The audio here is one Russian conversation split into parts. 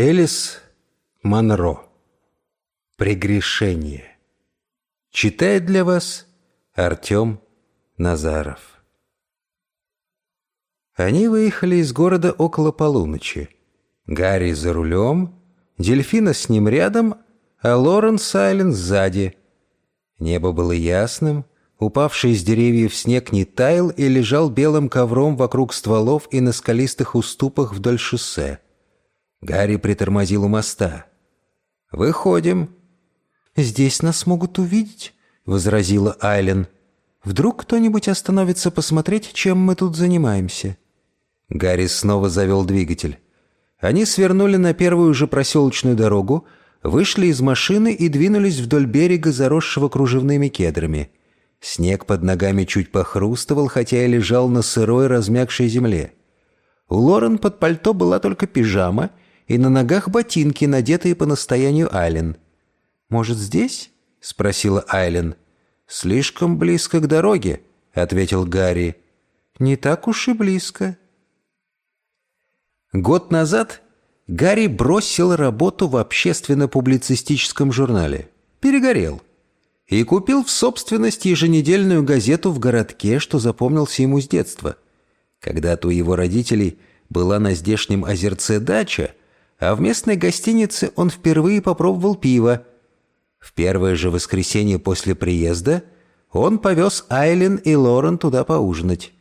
Элис Монро. Прегрешение. Читает для вас Артем Назаров. Они выехали из города около полуночи. Гарри за рулем, Дельфина с ним рядом, а Лорен Сайленс сзади. Небо было ясным, упавший из деревьев снег не таял и лежал белым ковром вокруг стволов и на скалистых уступах вдоль шоссе. Гарри притормозил у моста. «Выходим». «Здесь нас могут увидеть», — возразила Айлен. «Вдруг кто-нибудь остановится посмотреть, чем мы тут занимаемся?» Гарри снова завел двигатель. Они свернули на первую же проселочную дорогу, вышли из машины и двинулись вдоль берега, заросшего кружевными кедрами. Снег под ногами чуть похрустывал, хотя и лежал на сырой, размягшей земле. У Лорен под пальто была только пижама — и на ногах ботинки, надетые по настоянию Айлен. «Может, здесь?» — спросила Айлен. «Слишком близко к дороге», — ответил Гарри. «Не так уж и близко». Год назад Гарри бросил работу в общественно-публицистическом журнале. Перегорел. И купил в собственность еженедельную газету в городке, что запомнился ему с детства. Когда-то у его родителей была на здешнем озерце дача, а в местной гостинице он впервые попробовал пиво. В первое же воскресенье после приезда он повез Айлен и Лорен туда поужинать.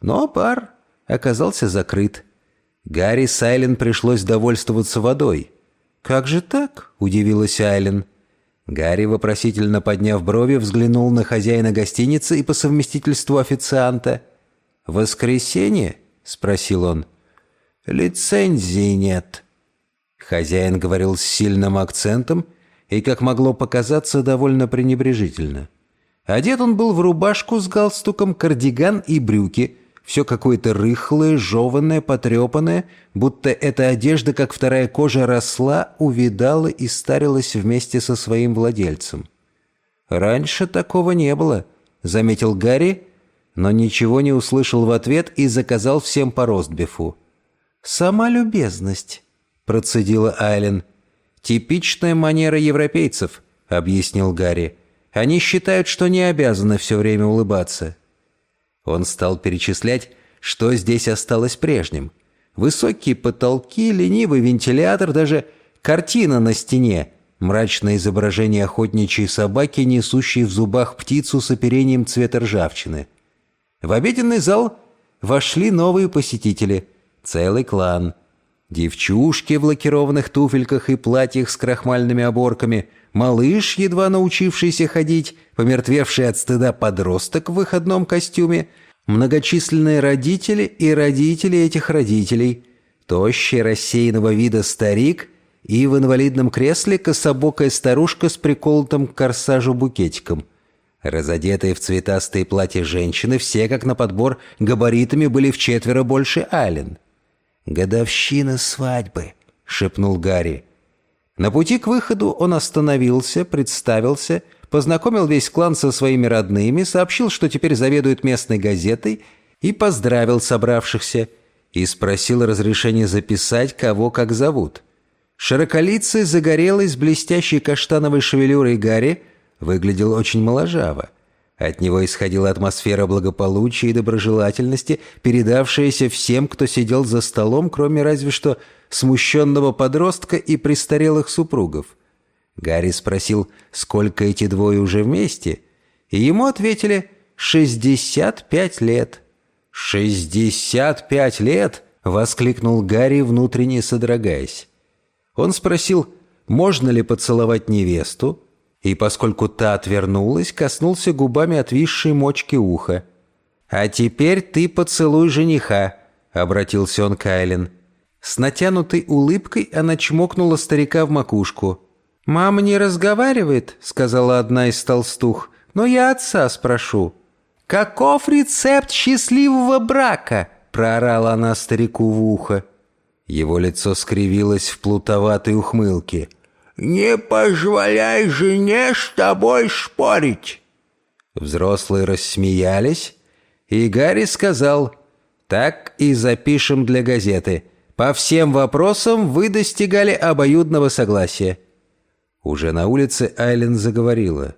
Но бар оказался закрыт. Гарри с Айлен пришлось довольствоваться водой. «Как же так?» – удивилась Айлен. Гарри, вопросительно подняв брови, взглянул на хозяина гостиницы и по совместительству официанта. «Воскресенье?» – спросил он. «Лицензии нет», Хозяин говорил с сильным акцентом и, как могло показаться, довольно пренебрежительно. Одет он был в рубашку с галстуком, кардиган и брюки, все какое-то рыхлое, жеванное, потрепанное, будто эта одежда, как вторая кожа, росла, увидала и старилась вместе со своим владельцем. «Раньше такого не было», — заметил Гарри, но ничего не услышал в ответ и заказал всем по ростбифу. «Сама любезность», процедила Айлен. «Типичная манера европейцев», — объяснил Гарри. «Они считают, что не обязаны все время улыбаться». Он стал перечислять, что здесь осталось прежним. Высокие потолки, ленивый вентилятор, даже картина на стене, мрачное изображение охотничьей собаки, несущей в зубах птицу с оперением цвета ржавчины. В обеденный зал вошли новые посетители, целый клан — Девчушки в лакированных туфельках и платьях с крахмальными оборками, малыш, едва научившийся ходить, помертвевший от стыда подросток в выходном костюме, многочисленные родители и родители этих родителей, тощий рассеянного вида старик и в инвалидном кресле кособокая старушка с приколотым к корсажу букетиком. Разодетые в цветастые платья женщины все, как на подбор, габаритами были в четверо больше Ален. «Годовщина свадьбы», — шепнул Гарри. На пути к выходу он остановился, представился, познакомил весь клан со своими родными, сообщил, что теперь заведует местной газетой, и поздравил собравшихся, и спросил разрешения записать, кого как зовут. Широколицый, загорелый, с блестящей каштановой шевелюрой Гарри выглядел очень моложаво. От него исходила атмосфера благополучия и доброжелательности, передавшаяся всем, кто сидел за столом, кроме разве что смущенного подростка и престарелых супругов. Гарри спросил, сколько эти двое уже вместе, и ему ответили «шестьдесят пять лет». «Шестьдесят пять лет!» — воскликнул Гарри, внутренне содрогаясь. Он спросил, можно ли поцеловать невесту, и, поскольку та отвернулась, коснулся губами отвисшей мочки уха. «А теперь ты поцелуй жениха», — обратился он к Айлен. С натянутой улыбкой она чмокнула старика в макушку. «Мама не разговаривает», — сказала одна из толстух, — «но я отца спрошу». «Каков рецепт счастливого брака?» — проорала она старику в ухо. Его лицо скривилось в плутоватой ухмылке. «Не позволяй жене с тобой спорить!» Взрослые рассмеялись, и Гарри сказал, «Так и запишем для газеты. По всем вопросам вы достигали обоюдного согласия». Уже на улице Айлен заговорила.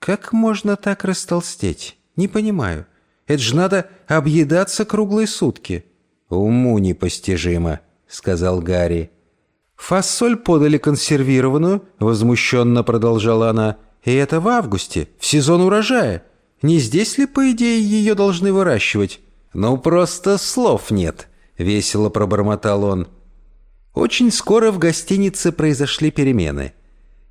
«Как можно так растолстеть? Не понимаю. Это же надо объедаться круглые сутки». «Уму непостижимо», — сказал Гарри. «Фасоль подали консервированную», — возмущенно продолжала она. «И это в августе, в сезон урожая. Не здесь ли, по идее, ее должны выращивать?» «Ну, просто слов нет», — весело пробормотал он. Очень скоро в гостинице произошли перемены.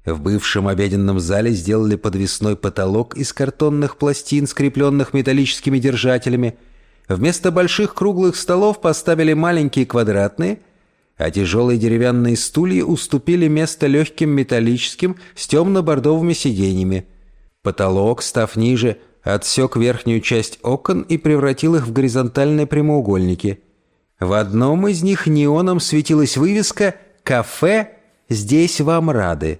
В бывшем обеденном зале сделали подвесной потолок из картонных пластин, скрепленных металлическими держателями. Вместо больших круглых столов поставили маленькие квадратные, а тяжелые деревянные стулья уступили место легким металлическим с темно-бордовыми сиденьями. Потолок, став ниже, отсек верхнюю часть окон и превратил их в горизонтальные прямоугольники. В одном из них неоном светилась вывеска «Кафе. Здесь вам рады».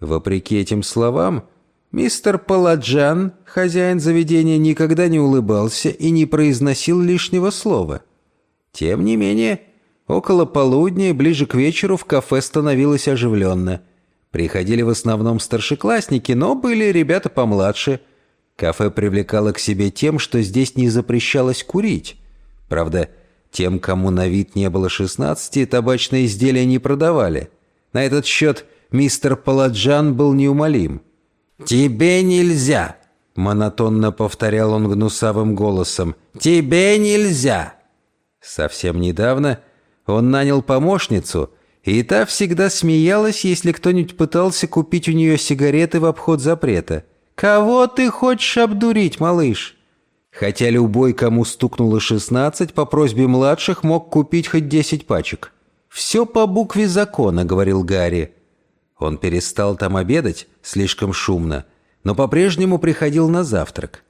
Вопреки этим словам, мистер Паладжан, хозяин заведения, никогда не улыбался и не произносил лишнего слова. Тем не менее, около полудня и ближе к вечеру в кафе становилось оживленно. Приходили в основном старшеклассники, но были ребята помладше. Кафе привлекало к себе тем, что здесь не запрещалось курить. Правда, тем, кому на вид не было 16, табачные изделия не продавали. На этот счет – мистер Паладжан был неумолим. «Тебе нельзя!» — монотонно повторял он гнусавым голосом. «Тебе нельзя!» Совсем недавно он нанял помощницу, и та всегда смеялась, если кто-нибудь пытался купить у нее сигареты в обход запрета. «Кого ты хочешь обдурить, малыш?» Хотя любой, кому стукнуло шестнадцать, по просьбе младших мог купить хоть десять пачек. «Все по букве закона», — говорил Гарри. Он перестал там обедать, слишком шумно, но по-прежнему приходил на завтрак.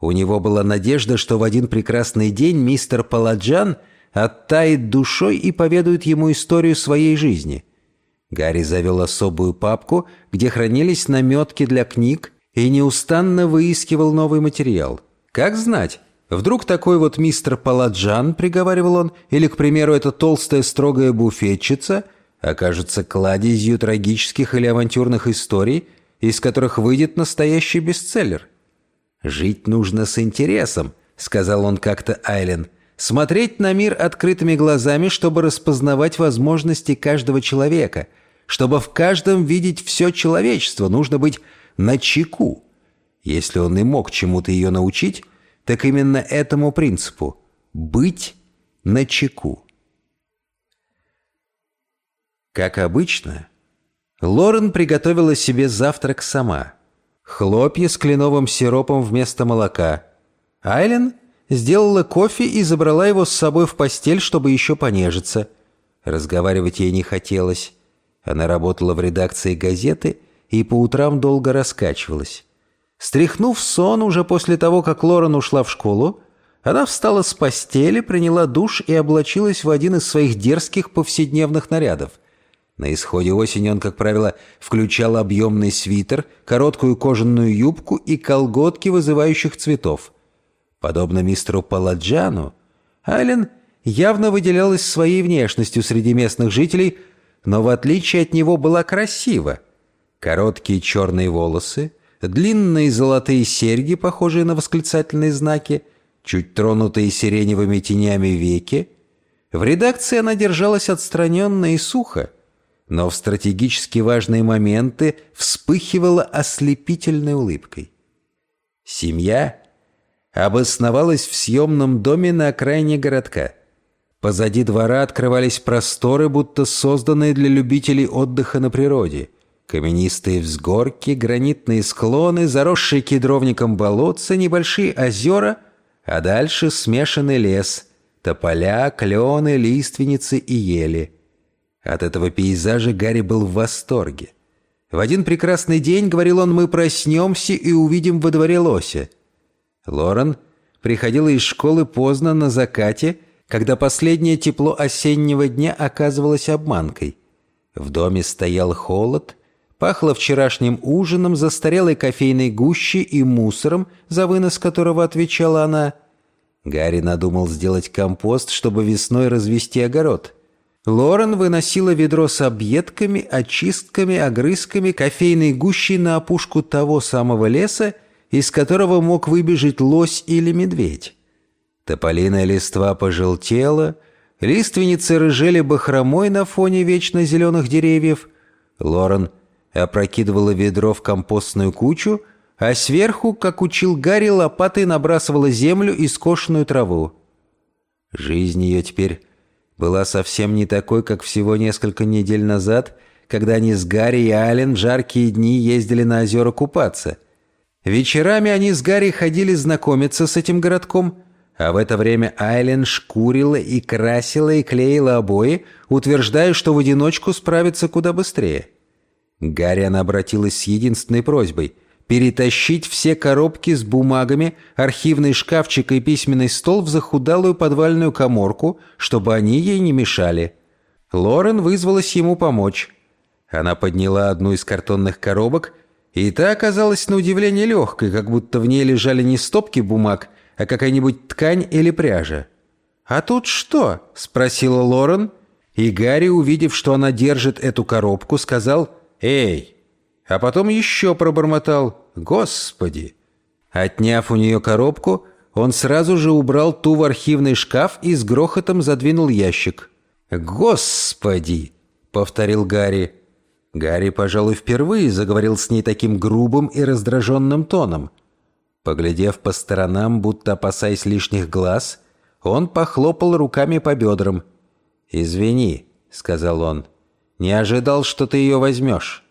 У него была надежда, что в один прекрасный день мистер Паладжан оттает душой и поведает ему историю своей жизни. Гарри завел особую папку, где хранились наметки для книг, и неустанно выискивал новый материал. Как знать, вдруг такой вот мистер Паладжан, приговаривал он, или, к примеру, эта толстая строгая буфетчица – окажется кладезью трагических или авантюрных историй, из которых выйдет настоящий бестселлер. «Жить нужно с интересом», — сказал он как-то Айлен. «Смотреть на мир открытыми глазами, чтобы распознавать возможности каждого человека. Чтобы в каждом видеть все человечество, нужно быть начеку. Если он и мог чему-то ее научить, так именно этому принципу — быть начеку. Как обычно, Лорен приготовила себе завтрак сама. Хлопья с кленовым сиропом вместо молока. Айлен сделала кофе и забрала его с собой в постель, чтобы еще понежиться. Разговаривать ей не хотелось. Она работала в редакции газеты и по утрам долго раскачивалась. Стряхнув сон уже после того, как Лорен ушла в школу, она встала с постели, приняла душ и облачилась в один из своих дерзких повседневных нарядов. На исходе осени он, как правило, включал объемный свитер, короткую кожаную юбку и колготки вызывающих цветов. Подобно мистеру Паладжану, Айлен явно выделялась своей внешностью среди местных жителей, но в отличие от него была красива. Короткие черные волосы, длинные золотые серьги, похожие на восклицательные знаки, чуть тронутые сиреневыми тенями веки. В редакции она держалась отстраненно и сухо, но в стратегически важные моменты вспыхивала ослепительной улыбкой. Семья обосновалась в съемном доме на окраине городка. Позади двора открывались просторы, будто созданные для любителей отдыха на природе. Каменистые взгорки, гранитные склоны, заросшие кедровником болотца, небольшие озера, а дальше смешанный лес, тополя, клены, лиственницы и ели – от этого пейзажа Гарри был в восторге. В один прекрасный день, говорил он, мы проснемся и увидим во дворе лося. Лорен приходила из школы поздно на закате, когда последнее тепло осеннего дня оказывалось обманкой. В доме стоял холод, пахло вчерашним ужином, застарелой кофейной гущей и мусором, за вынос которого отвечала она. Гарри надумал сделать компост, чтобы весной развести огород — Лорен выносила ведро с объедками, очистками, огрызками, кофейной гущей на опушку того самого леса, из которого мог выбежать лось или медведь. Тополиная листва пожелтела, лиственницы рыжели бахромой на фоне вечно зеленых деревьев. Лорен опрокидывала ведро в компостную кучу, а сверху, как учил Гарри, лопатой набрасывала землю и скошенную траву. Жизнь ее теперь была совсем не такой, как всего несколько недель назад, когда они с Гарри и Ален в жаркие дни ездили на озера купаться. Вечерами они с Гарри ходили знакомиться с этим городком, а в это время Айлен шкурила и красила и клеила обои, утверждая, что в одиночку справится куда быстрее. Гарри она обратилась с единственной просьбой — перетащить все коробки с бумагами, архивный шкафчик и письменный стол в захудалую подвальную коморку, чтобы они ей не мешали. Лорен вызвалась ему помочь. Она подняла одну из картонных коробок, и та оказалась на удивление легкой, как будто в ней лежали не стопки бумаг, а какая-нибудь ткань или пряжа. «А тут что?» — спросила Лорен, и Гарри, увидев, что она держит эту коробку, сказал «Эй!» А потом еще пробормотал «Господи!». Отняв у нее коробку, он сразу же убрал ту в архивный шкаф и с грохотом задвинул ящик. «Господи!» — повторил Гарри. Гарри, пожалуй, впервые заговорил с ней таким грубым и раздраженным тоном. Поглядев по сторонам, будто опасаясь лишних глаз, он похлопал руками по бедрам. «Извини», — сказал он, — «не ожидал, что ты ее возьмешь».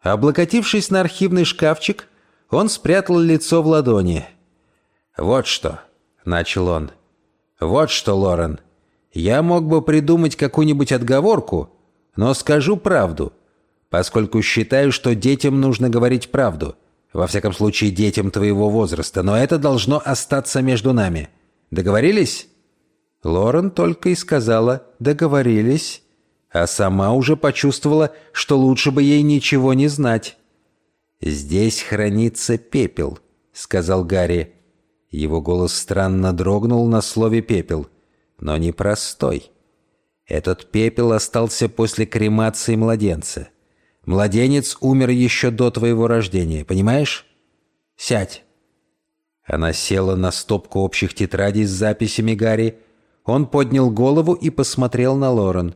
Облокотившись на архивный шкафчик, он спрятал лицо в ладони. «Вот что», — начал он. «Вот что, Лорен. Я мог бы придумать какую-нибудь отговорку, но скажу правду, поскольку считаю, что детям нужно говорить правду. Во всяком случае, детям твоего возраста, но это должно остаться между нами. Договорились?» Лорен только и сказала «договорились» а сама уже почувствовала, что лучше бы ей ничего не знать. «Здесь хранится пепел», — сказал Гарри. Его голос странно дрогнул на слове «пепел», но не простой. Этот пепел остался после кремации младенца. Младенец умер еще до твоего рождения, понимаешь? Сядь. Она села на стопку общих тетрадей с записями Гарри. Он поднял голову и посмотрел на Лорен.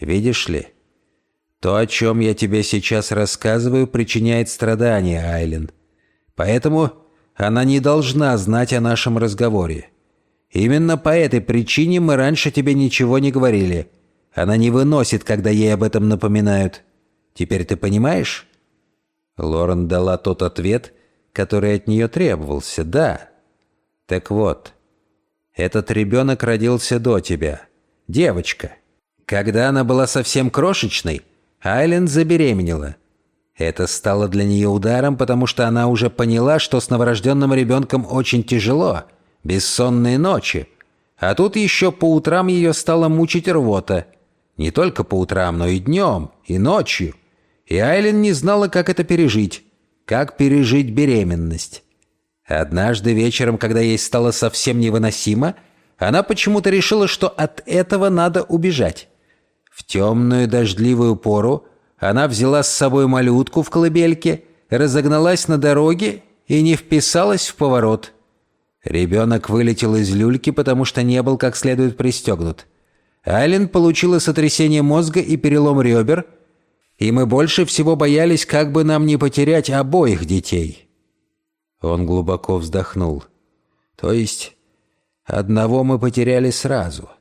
Видишь ли, то, о чем я тебе сейчас рассказываю, причиняет страдания, Айлен. Поэтому она не должна знать о нашем разговоре. Именно по этой причине мы раньше тебе ничего не говорили. Она не выносит, когда ей об этом напоминают. Теперь ты понимаешь?» Лорен дала тот ответ, который от нее требовался. «Да». «Так вот, этот ребенок родился до тебя. Девочка». Когда она была совсем крошечной, Айленд забеременела. Это стало для нее ударом, потому что она уже поняла, что с новорожденным ребенком очень тяжело, бессонные ночи. А тут еще по утрам ее стало мучить рвота. Не только по утрам, но и днем, и ночью. И Айлен не знала, как это пережить, как пережить беременность. Однажды вечером, когда ей стало совсем невыносимо, она почему-то решила, что от этого надо убежать. В темную дождливую пору она взяла с собой малютку в колыбельке, разогналась на дороге и не вписалась в поворот. Ребенок вылетел из люльки, потому что не был как следует пристегнут. Айлен получила сотрясение мозга и перелом ребер, и мы больше всего боялись, как бы нам не потерять обоих детей. Он глубоко вздохнул. То есть одного мы потеряли сразу —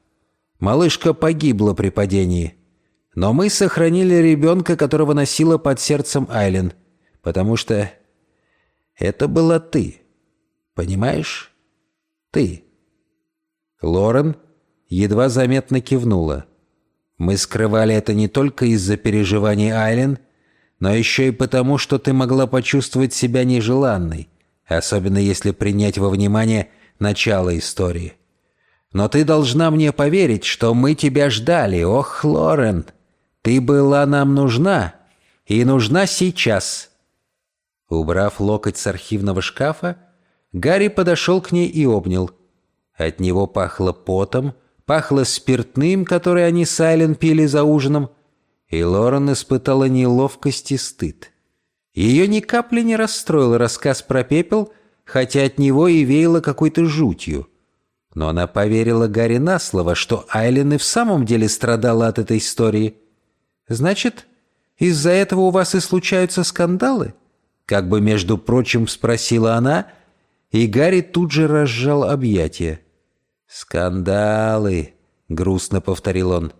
Малышка погибла при падении. Но мы сохранили ребенка, которого носила под сердцем Айлен, потому что это была ты. Понимаешь? Ты. Лорен едва заметно кивнула. Мы скрывали это не только из-за переживаний Айлен, но еще и потому, что ты могла почувствовать себя нежеланной, особенно если принять во внимание начало истории. Но ты должна мне поверить, что мы тебя ждали, ох, Лорен. Ты была нам нужна, и нужна сейчас». Убрав локоть с архивного шкафа, Гарри подошел к ней и обнял. От него пахло потом, пахло спиртным, который они с Айлен пили за ужином, и Лорен испытала неловкость и стыд. Ее ни капли не расстроил рассказ про пепел, хотя от него и веяло какой-то жутью. Но она поверила Гарри на слово, что Айлен и в самом деле страдала от этой истории. «Значит, из-за этого у вас и случаются скандалы?» Как бы, между прочим, спросила она, и Гарри тут же разжал объятия. «Скандалы», — грустно повторил он.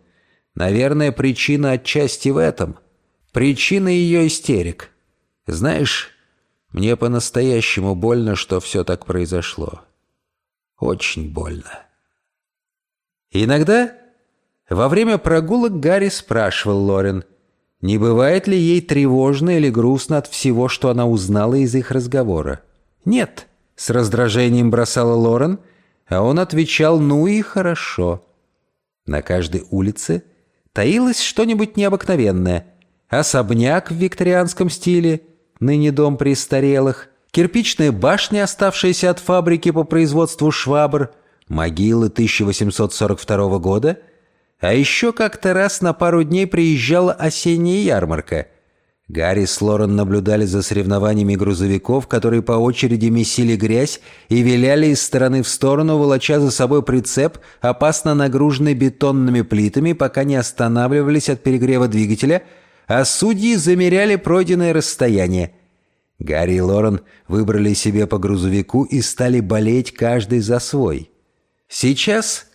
«Наверное, причина отчасти в этом. Причина ее истерик. Знаешь, мне по-настоящему больно, что все так произошло. Очень больно». Иногда во время прогулок Гарри спрашивал Лорен, не бывает ли ей тревожно или грустно от всего, что она узнала из их разговора. «Нет», — с раздражением бросала Лорен, а он отвечал «ну и хорошо». На каждой улице таилось что-нибудь необыкновенное. Особняк в викторианском стиле, ныне дом престарелых, кирпичная башня, оставшаяся от фабрики по производству швабр, могилы 1842 года — а еще как-то раз на пару дней приезжала осенняя ярмарка. Гарри с Лорен наблюдали за соревнованиями грузовиков, которые по очереди месили грязь и виляли из стороны в сторону, волоча за собой прицеп, опасно нагруженный бетонными плитами, пока не останавливались от перегрева двигателя, а судьи замеряли пройденное расстояние. Гарри и Лорен выбрали себе по грузовику и стали болеть каждый за свой. Сейчас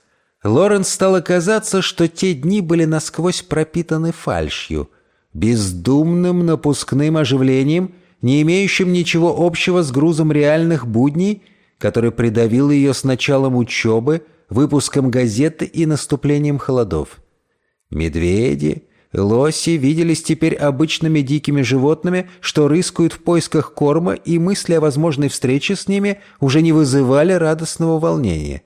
Лорен стало казаться, что те дни были насквозь пропитаны фальшью, бездумным напускным оживлением, не имеющим ничего общего с грузом реальных будней, который придавил ее с началом учебы, выпуском газеты и наступлением холодов. Медведи, лоси виделись теперь обычными дикими животными, что рыскают в поисках корма, и мысли о возможной встрече с ними уже не вызывали радостного волнения.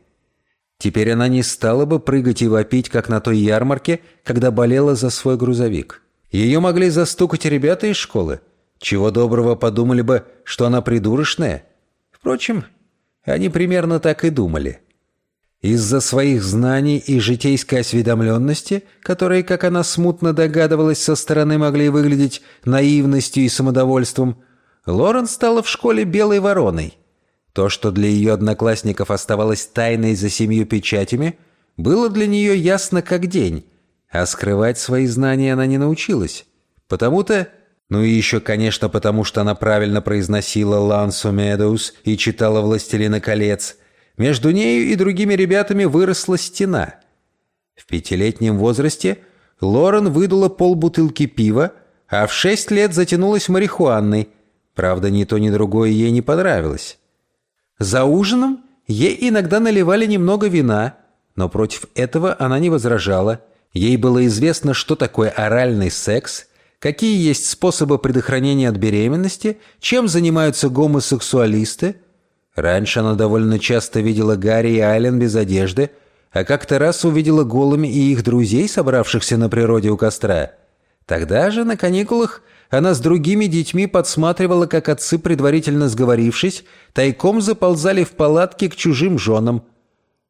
Теперь она не стала бы прыгать и вопить, как на той ярмарке, когда болела за свой грузовик. Ее могли застукать ребята из школы. Чего доброго подумали бы, что она придурочная. Впрочем, они примерно так и думали. Из-за своих знаний и житейской осведомленности, которые, как она смутно догадывалась, со стороны могли выглядеть наивностью и самодовольством, Лорен стала в школе белой вороной – то, что для ее одноклассников оставалось тайной за семью печатями, было для нее ясно как день, а скрывать свои знания она не научилась. Потому-то, ну и еще, конечно, потому что она правильно произносила «Лансу Медоуз» и читала «Властелина колец», между нею и другими ребятами выросла стена. В пятилетнем возрасте Лорен выдула полбутылки пива, а в шесть лет затянулась марихуаной. Правда, ни то, ни другое ей не понравилось. За ужином ей иногда наливали немного вина, но против этого она не возражала. Ей было известно, что такое оральный секс, какие есть способы предохранения от беременности, чем занимаются гомосексуалисты. Раньше она довольно часто видела Гарри и Айлен без одежды, а как-то раз увидела голыми и их друзей, собравшихся на природе у костра. Тогда же, на каникулах, она с другими детьми подсматривала, как отцы, предварительно сговорившись, тайком заползали в палатки к чужим женам.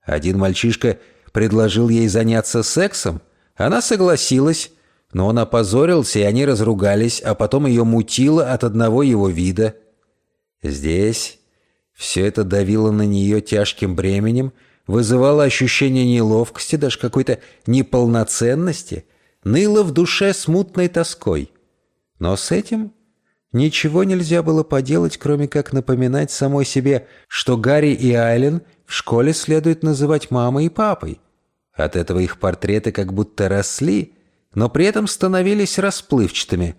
Один мальчишка предложил ей заняться сексом. Она согласилась, но он опозорился, и они разругались, а потом ее мутило от одного его вида. Здесь все это давило на нее тяжким бременем, вызывало ощущение неловкости, даже какой-то неполноценности, ныло в душе смутной тоской. Но с этим ничего нельзя было поделать, кроме как напоминать самой себе, что Гарри и Айлен в школе следует называть мамой и папой. От этого их портреты как будто росли, но при этом становились расплывчатыми.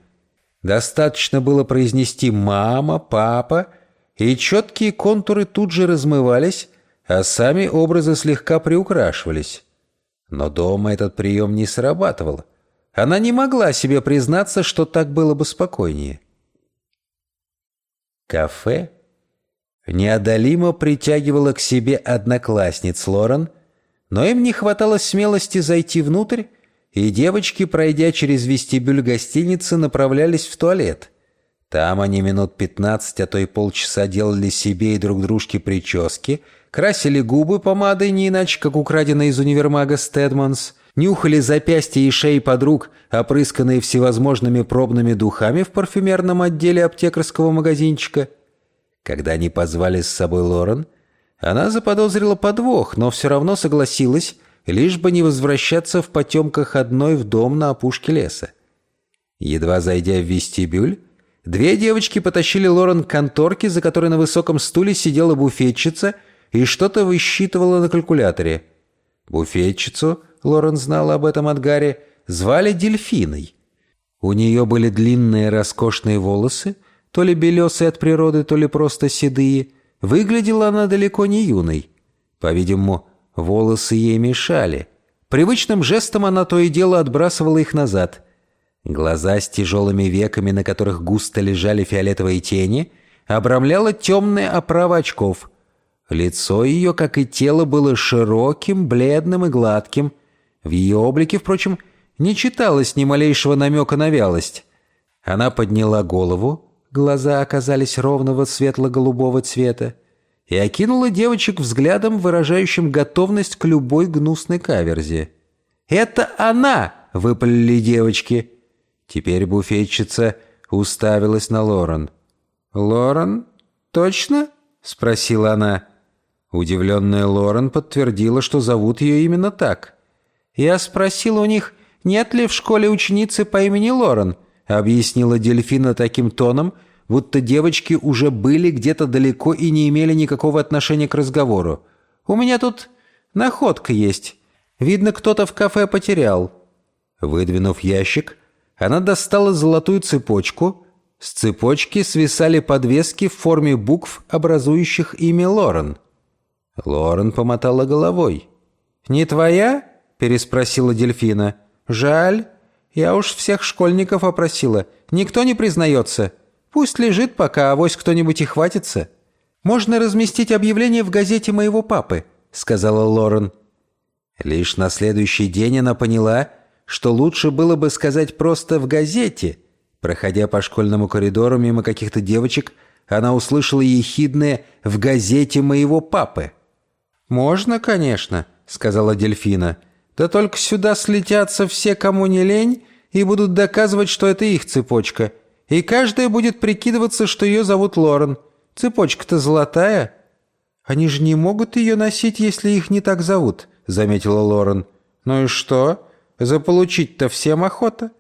Достаточно было произнести «мама», «папа», и четкие контуры тут же размывались, а сами образы слегка приукрашивались. Но дома этот прием не срабатывал. Она не могла себе признаться, что так было бы спокойнее. Кафе неодолимо притягивало к себе одноклассниц Лорен, но им не хватало смелости зайти внутрь, и девочки, пройдя через вестибюль гостиницы, направлялись в туалет. Там они минут пятнадцать, а то и полчаса делали себе и друг дружке прически, красили губы помадой не иначе, как украденные из универмага Стедманс, нюхали запястья и шеи подруг, опрысканные всевозможными пробными духами в парфюмерном отделе аптекарского магазинчика. Когда они позвали с собой Лорен, она заподозрила подвох, но все равно согласилась, лишь бы не возвращаться в потемках одной в дом на опушке леса. Едва зайдя в вестибюль, Две девочки потащили Лорен к конторке, за которой на высоком стуле сидела буфетчица и что-то высчитывала на калькуляторе. Буфетчицу, Лорен знала об этом от Гарри, звали Дельфиной. У нее были длинные роскошные волосы, то ли белесые от природы, то ли просто седые. Выглядела она далеко не юной. По-видимому, волосы ей мешали. Привычным жестом она то и дело отбрасывала их назад. Глаза с тяжелыми веками, на которых густо лежали фиолетовые тени, обрамляла темная оправа очков. Лицо ее, как и тело, было широким, бледным и гладким. В ее облике, впрочем, не читалось ни малейшего намека на вялость. Она подняла голову, глаза оказались ровного светло-голубого цвета, и окинула девочек взглядом, выражающим готовность к любой гнусной каверзе. «Это она!» — выпалили девочки — Теперь буфетчица уставилась на Лорен. «Лорен? Точно?» — спросила она. Удивленная Лорен подтвердила, что зовут ее именно так. «Я спросила у них, нет ли в школе ученицы по имени Лорен», — объяснила Дельфина таким тоном, будто девочки уже были где-то далеко и не имели никакого отношения к разговору. «У меня тут находка есть. Видно, кто-то в кафе потерял». Выдвинув ящик, она достала золотую цепочку. С цепочки свисали подвески в форме букв, образующих имя Лорен. Лорен помотала головой. «Не твоя?» – переспросила дельфина. «Жаль. Я уж всех школьников опросила. Никто не признается. Пусть лежит пока, авось кто-нибудь и хватится». «Можно разместить объявление в газете моего папы», – сказала Лорен. Лишь на следующий день она поняла – что лучше было бы сказать просто в газете. Проходя по школьному коридору мимо каких-то девочек, она услышала ехидное «в газете моего папы». «Можно, конечно», — сказала Дельфина. «Да только сюда слетятся все, кому не лень, и будут доказывать, что это их цепочка. И каждая будет прикидываться, что ее зовут Лорен. Цепочка-то золотая». «Они же не могут ее носить, если их не так зовут», — заметила Лорен. «Ну и что? Заполучить-то всем охота».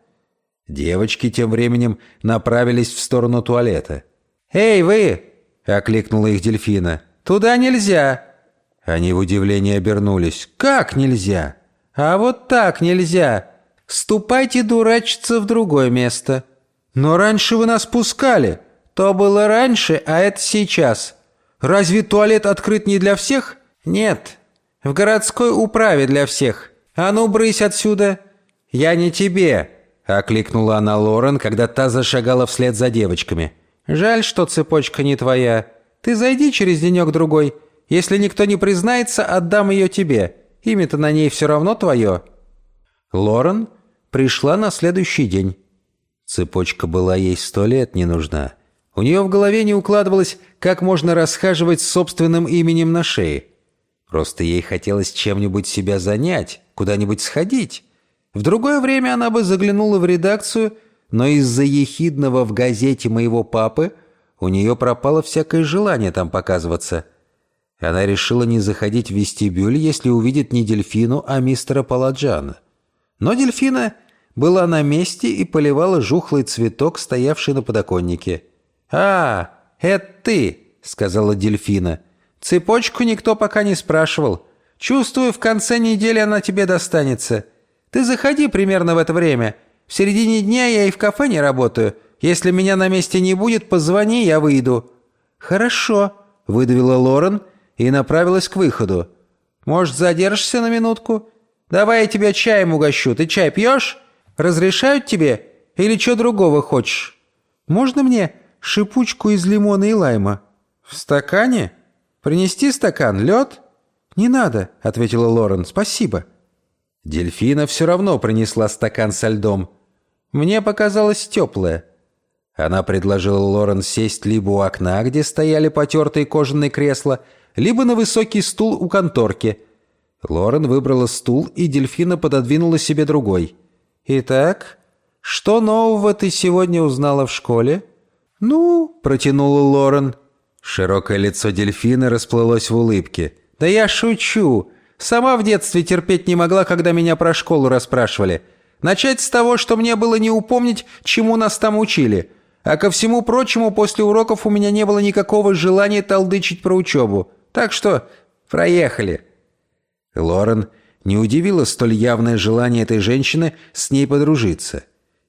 Девочки тем временем направились в сторону туалета. «Эй, вы!» — окликнула их дельфина. «Туда нельзя!» Они в удивлении обернулись. «Как нельзя?» «А вот так нельзя! Ступайте дурачиться в другое место!» «Но раньше вы нас пускали!» «То было раньше, а это сейчас!» «Разве туалет открыт не для всех?» «Нет, в городской управе для всех!» «А ну, брысь отсюда!» «Я не тебе!» — окликнула она Лорен, когда та зашагала вслед за девочками. «Жаль, что цепочка не твоя. Ты зайди через денек-другой. Если никто не признается, отдам ее тебе. Имя-то на ней все равно твое». Лорен пришла на следующий день. Цепочка была ей сто лет не нужна. У нее в голове не укладывалось, как можно расхаживать с собственным именем на шее. Просто ей хотелось чем-нибудь себя занять, куда-нибудь сходить. В другое время она бы заглянула в редакцию, но из-за ехидного в газете моего папы у нее пропало всякое желание там показываться. Она решила не заходить в вестибюль, если увидит не дельфину, а мистера Паладжана. Но дельфина была на месте и поливала жухлый цветок, стоявший на подоконнике. «А, это ты!» — сказала дельфина — Цепочку никто пока не спрашивал. Чувствую, в конце недели она тебе достанется. Ты заходи примерно в это время. В середине дня я и в кафе не работаю. Если меня на месте не будет, позвони, я выйду». «Хорошо», — выдавила Лорен и направилась к выходу. «Может, задержишься на минутку? Давай я тебя чаем угощу. Ты чай пьешь? Разрешают тебе? Или что другого хочешь? Можно мне шипучку из лимона и лайма?» «В стакане?» «Принести стакан? Лед?» «Не надо», — ответила Лорен. «Спасибо». Дельфина все равно принесла стакан со льдом. Мне показалось теплое. Она предложила Лорен сесть либо у окна, где стояли потертые кожаные кресла, либо на высокий стул у конторки. Лорен выбрала стул, и дельфина пододвинула себе другой. «Итак, что нового ты сегодня узнала в школе?» «Ну», — протянула Лорен. Широкое лицо дельфина расплылось в улыбке. «Да я шучу. Сама в детстве терпеть не могла, когда меня про школу расспрашивали. Начать с того, что мне было не упомнить, чему нас там учили. А ко всему прочему, после уроков у меня не было никакого желания толдычить про учебу. Так что проехали». Лорен не удивило столь явное желание этой женщины с ней подружиться.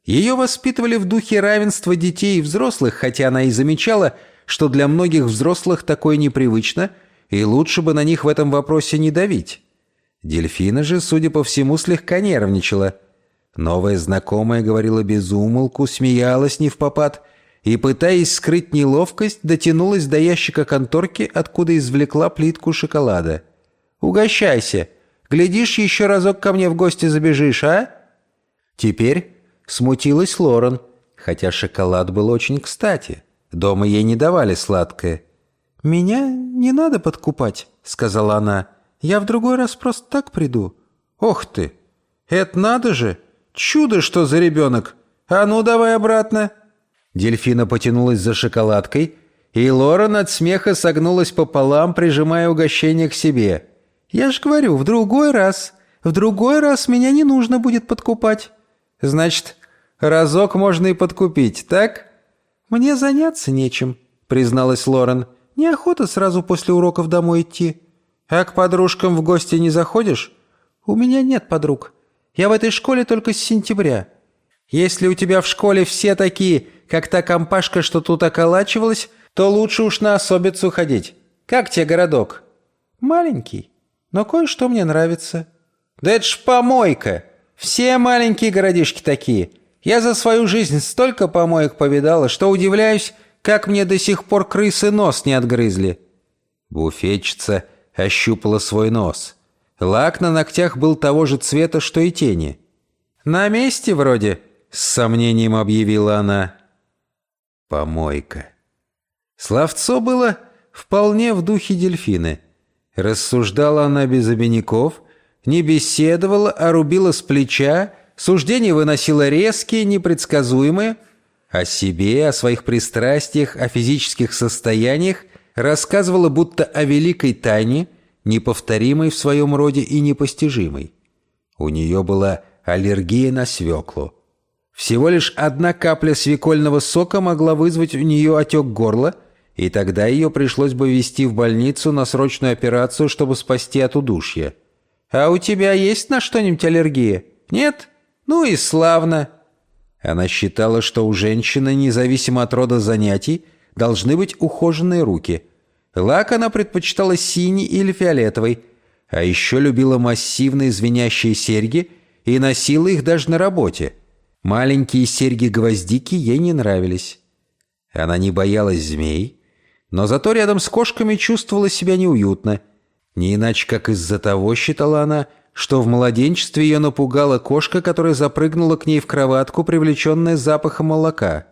Ее воспитывали в духе равенства детей и взрослых, хотя она и замечала, что для многих взрослых такое непривычно, и лучше бы на них в этом вопросе не давить. Дельфина же, судя по всему, слегка нервничала. Новая знакомая говорила без умолку, смеялась не в попад и, пытаясь скрыть неловкость, дотянулась до ящика конторки, откуда извлекла плитку шоколада. «Угощайся! Глядишь, еще разок ко мне в гости забежишь, а?» Теперь смутилась Лорен, хотя шоколад был очень кстати. Дома ей не давали сладкое. «Меня не надо подкупать», — сказала она. «Я в другой раз просто так приду». «Ох ты! Это надо же! Чудо, что за ребенок! А ну, давай обратно!» Дельфина потянулась за шоколадкой, и Лорен от смеха согнулась пополам, прижимая угощение к себе. «Я ж говорю, в другой раз, в другой раз меня не нужно будет подкупать». «Значит, разок можно и подкупить, так?» «Мне заняться нечем», — призналась Лорен. «Неохота сразу после уроков домой идти». «А к подружкам в гости не заходишь?» «У меня нет подруг. Я в этой школе только с сентября. Если у тебя в школе все такие, как та компашка, что тут околачивалась, то лучше уж на особицу ходить. Как тебе городок?» «Маленький, но кое-что мне нравится». «Да это ж помойка! Все маленькие городишки такие. Я за свою жизнь столько помоек повидала, что удивляюсь, как мне до сих пор крысы нос не отгрызли». Буфетчица ощупала свой нос. Лак на ногтях был того же цвета, что и тени. «На месте вроде», — с сомнением объявила она. Помойка. Словцо было вполне в духе дельфины. Рассуждала она без обиняков, не беседовала, а рубила с плеча, суждения выносила резкие, непредсказуемые, о себе, о своих пристрастиях, о физических состояниях рассказывала будто о великой тайне, неповторимой в своем роде и непостижимой. У нее была аллергия на свеклу. Всего лишь одна капля свекольного сока могла вызвать у нее отек горла, и тогда ее пришлось бы везти в больницу на срочную операцию, чтобы спасти от удушья. «А у тебя есть на что-нибудь аллергия? Нет? Ну и славно!» Она считала, что у женщины, независимо от рода занятий, должны быть ухоженные руки. Лак она предпочитала синий или фиолетовый, а еще любила массивные звенящие серьги и носила их даже на работе. Маленькие серьги-гвоздики ей не нравились. Она не боялась змей, но зато рядом с кошками чувствовала себя неуютно – не иначе, как из-за того, считала она, что в младенчестве ее напугала кошка, которая запрыгнула к ней в кроватку, привлеченная запахом молока.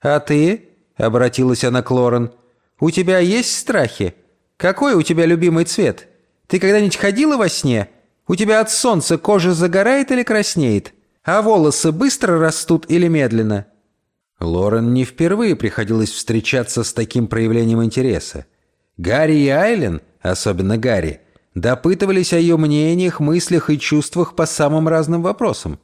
«А ты?» — обратилась она к Лорен. «У тебя есть страхи? Какой у тебя любимый цвет? Ты когда-нибудь ходила во сне? У тебя от солнца кожа загорает или краснеет? А волосы быстро растут или медленно?» Лорен не впервые приходилось встречаться с таким проявлением интереса. Гарри и Айлен — особенно Гарри, допытывались о ее мнениях, мыслях и чувствах по самым разным вопросам.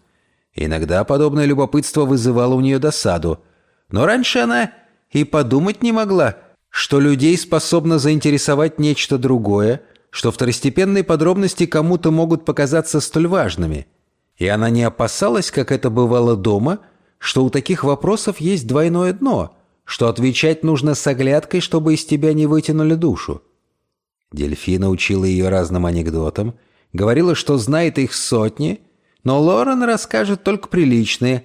Иногда подобное любопытство вызывало у нее досаду. Но раньше она и подумать не могла, что людей способно заинтересовать нечто другое, что второстепенные подробности кому-то могут показаться столь важными. И она не опасалась, как это бывало дома, что у таких вопросов есть двойное дно, что отвечать нужно с оглядкой, чтобы из тебя не вытянули душу. Дельфина учила ее разным анекдотам, говорила, что знает их сотни, но Лорен расскажет только приличные.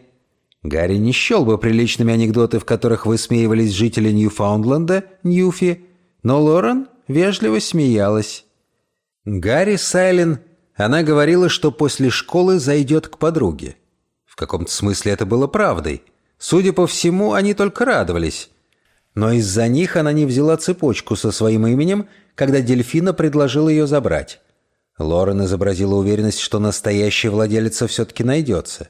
Гарри не счел бы приличными анекдоты, в которых высмеивались жители Ньюфаундленда, Ньюфи, но Лорен вежливо смеялась. Гарри Сайлен, она говорила, что после школы зайдет к подруге. В каком-то смысле это было правдой. Судя по всему, они только радовались. Но из-за них она не взяла цепочку со своим именем, когда дельфина предложила ее забрать. Лорен изобразила уверенность, что настоящая владелица все-таки найдется.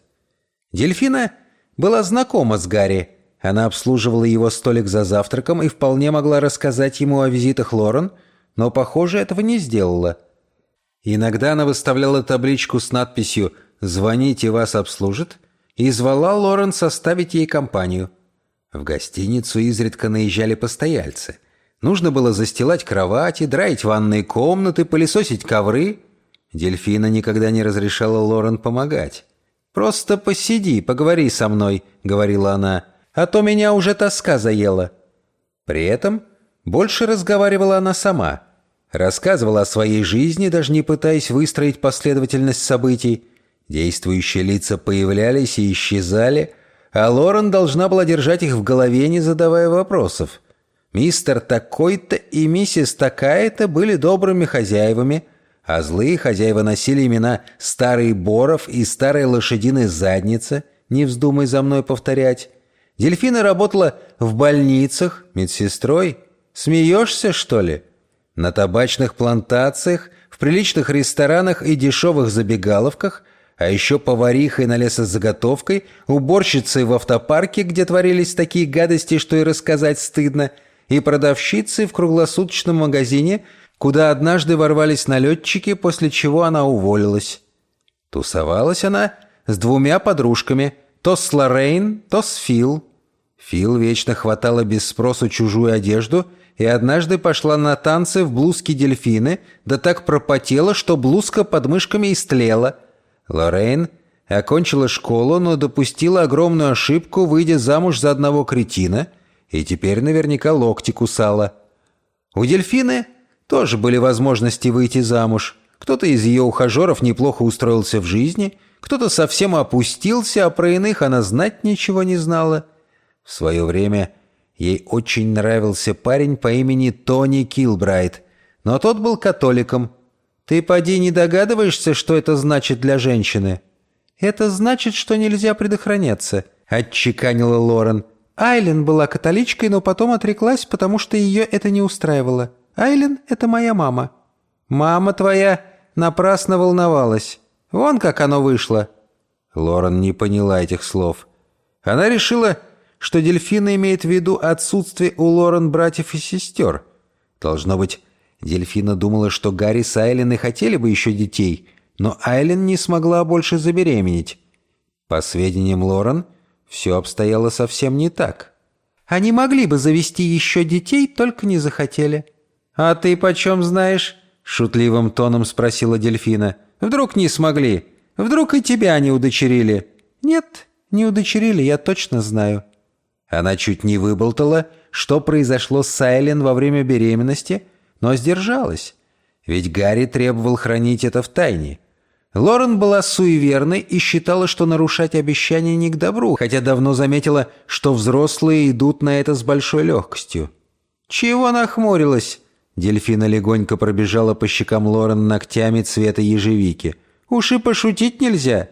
Дельфина была знакома с Гарри. Она обслуживала его столик за завтраком и вполне могла рассказать ему о визитах Лорен, но, похоже, этого не сделала. Иногда она выставляла табличку с надписью «Звоните, вас обслужат» и звала Лорен составить ей компанию. В гостиницу изредка наезжали постояльцы. Нужно было застилать кровати, драить ванные комнаты, пылесосить ковры. Дельфина никогда не разрешала Лорен помогать. «Просто посиди, поговори со мной», — говорила она, — «а то меня уже тоска заела». При этом больше разговаривала она сама. Рассказывала о своей жизни, даже не пытаясь выстроить последовательность событий. Действующие лица появлялись и исчезали, а Лорен должна была держать их в голове, не задавая вопросов. Мистер такой-то и миссис такая-то были добрыми хозяевами, а злые хозяева носили имена «Старый Боров» и «Старая лошадиная задница», не вздумай за мной повторять. Дельфина работала в больницах, медсестрой. Смеешься, что ли? На табачных плантациях, в приличных ресторанах и дешевых забегаловках, а еще поварихой на лесозаготовкой, уборщицей в автопарке, где творились такие гадости, что и рассказать стыдно – и продавщицей в круглосуточном магазине, куда однажды ворвались налетчики, после чего она уволилась. Тусовалась она с двумя подружками, то с Лоррейн, то с Фил. Фил вечно хватала без спросу чужую одежду и однажды пошла на танцы в блузке дельфины, да так пропотела, что блузка под мышками истлела. Лоррейн окончила школу, но допустила огромную ошибку, выйдя замуж за одного кретина – и теперь наверняка локти кусала. У дельфины тоже были возможности выйти замуж. Кто-то из ее ухажеров неплохо устроился в жизни, кто-то совсем опустился, а про иных она знать ничего не знала. В свое время ей очень нравился парень по имени Тони Килбрайт, но тот был католиком. «Ты, поди, не догадываешься, что это значит для женщины?» «Это значит, что нельзя предохраняться», — отчеканила Лорен. Айлен была католичкой, но потом отреклась, потому что ее это не устраивало. Айлен — это моя мама. Мама твоя напрасно волновалась. Вон как оно вышло». Лорен не поняла этих слов. Она решила, что дельфина имеет в виду отсутствие у Лорен братьев и сестер. Должно быть, дельфина думала, что Гарри с Айлен и хотели бы еще детей, но Айлен не смогла больше забеременеть. По сведениям Лорен, все обстояло совсем не так. Они могли бы завести еще детей, только не захотели. «А ты почем знаешь?» — шутливым тоном спросила дельфина. «Вдруг не смогли? Вдруг и тебя не удочерили?» «Нет, не удочерили, я точно знаю». Она чуть не выболтала, что произошло с Сайлен во время беременности, но сдержалась. Ведь Гарри требовал хранить это в тайне. Лорен была суеверной и считала, что нарушать обещания не к добру, хотя давно заметила, что взрослые идут на это с большой легкостью. «Чего нахмурилась?» Дельфина легонько пробежала по щекам Лорен ногтями цвета ежевики. «Уж и пошутить нельзя!»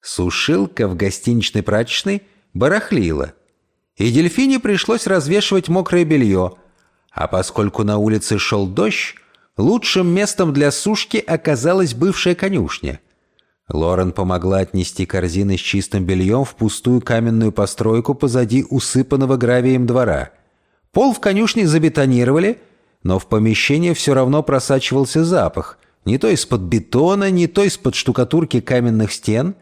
Сушилка в гостиничной прачечной барахлила, и дельфине пришлось развешивать мокрое белье, а поскольку на улице шел дождь, Лучшим местом для сушки оказалась бывшая конюшня. Лорен помогла отнести корзины с чистым бельем в пустую каменную постройку позади усыпанного гравием двора. Пол в конюшне забетонировали, но в помещение все равно просачивался запах. Не то из-под бетона, не то из-под штукатурки каменных стен.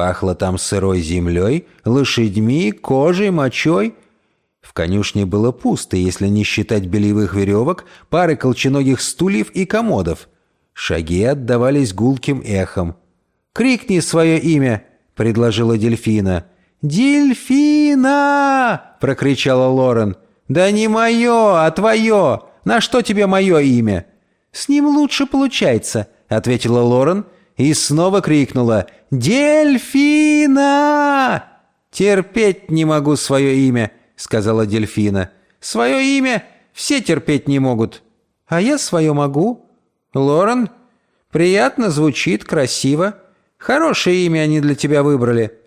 Пахло там сырой землей, лошадьми, кожей, мочой — в конюшне было пусто, если не считать бельевых веревок, пары колченогих стульев и комодов. Шаги отдавались гулким эхом. «Крикни свое имя!» — предложила дельфина. «Дельфина!» — прокричала Лорен. «Да не мое, а твое! На что тебе мое имя?» «С ним лучше получается», — ответила Лорен и снова крикнула. «Дельфина!» «Терпеть не могу свое имя», сказала дельфина. «Свое имя все терпеть не могут. А я свое могу. Лорен, приятно звучит, красиво. Хорошее имя они для тебя выбрали».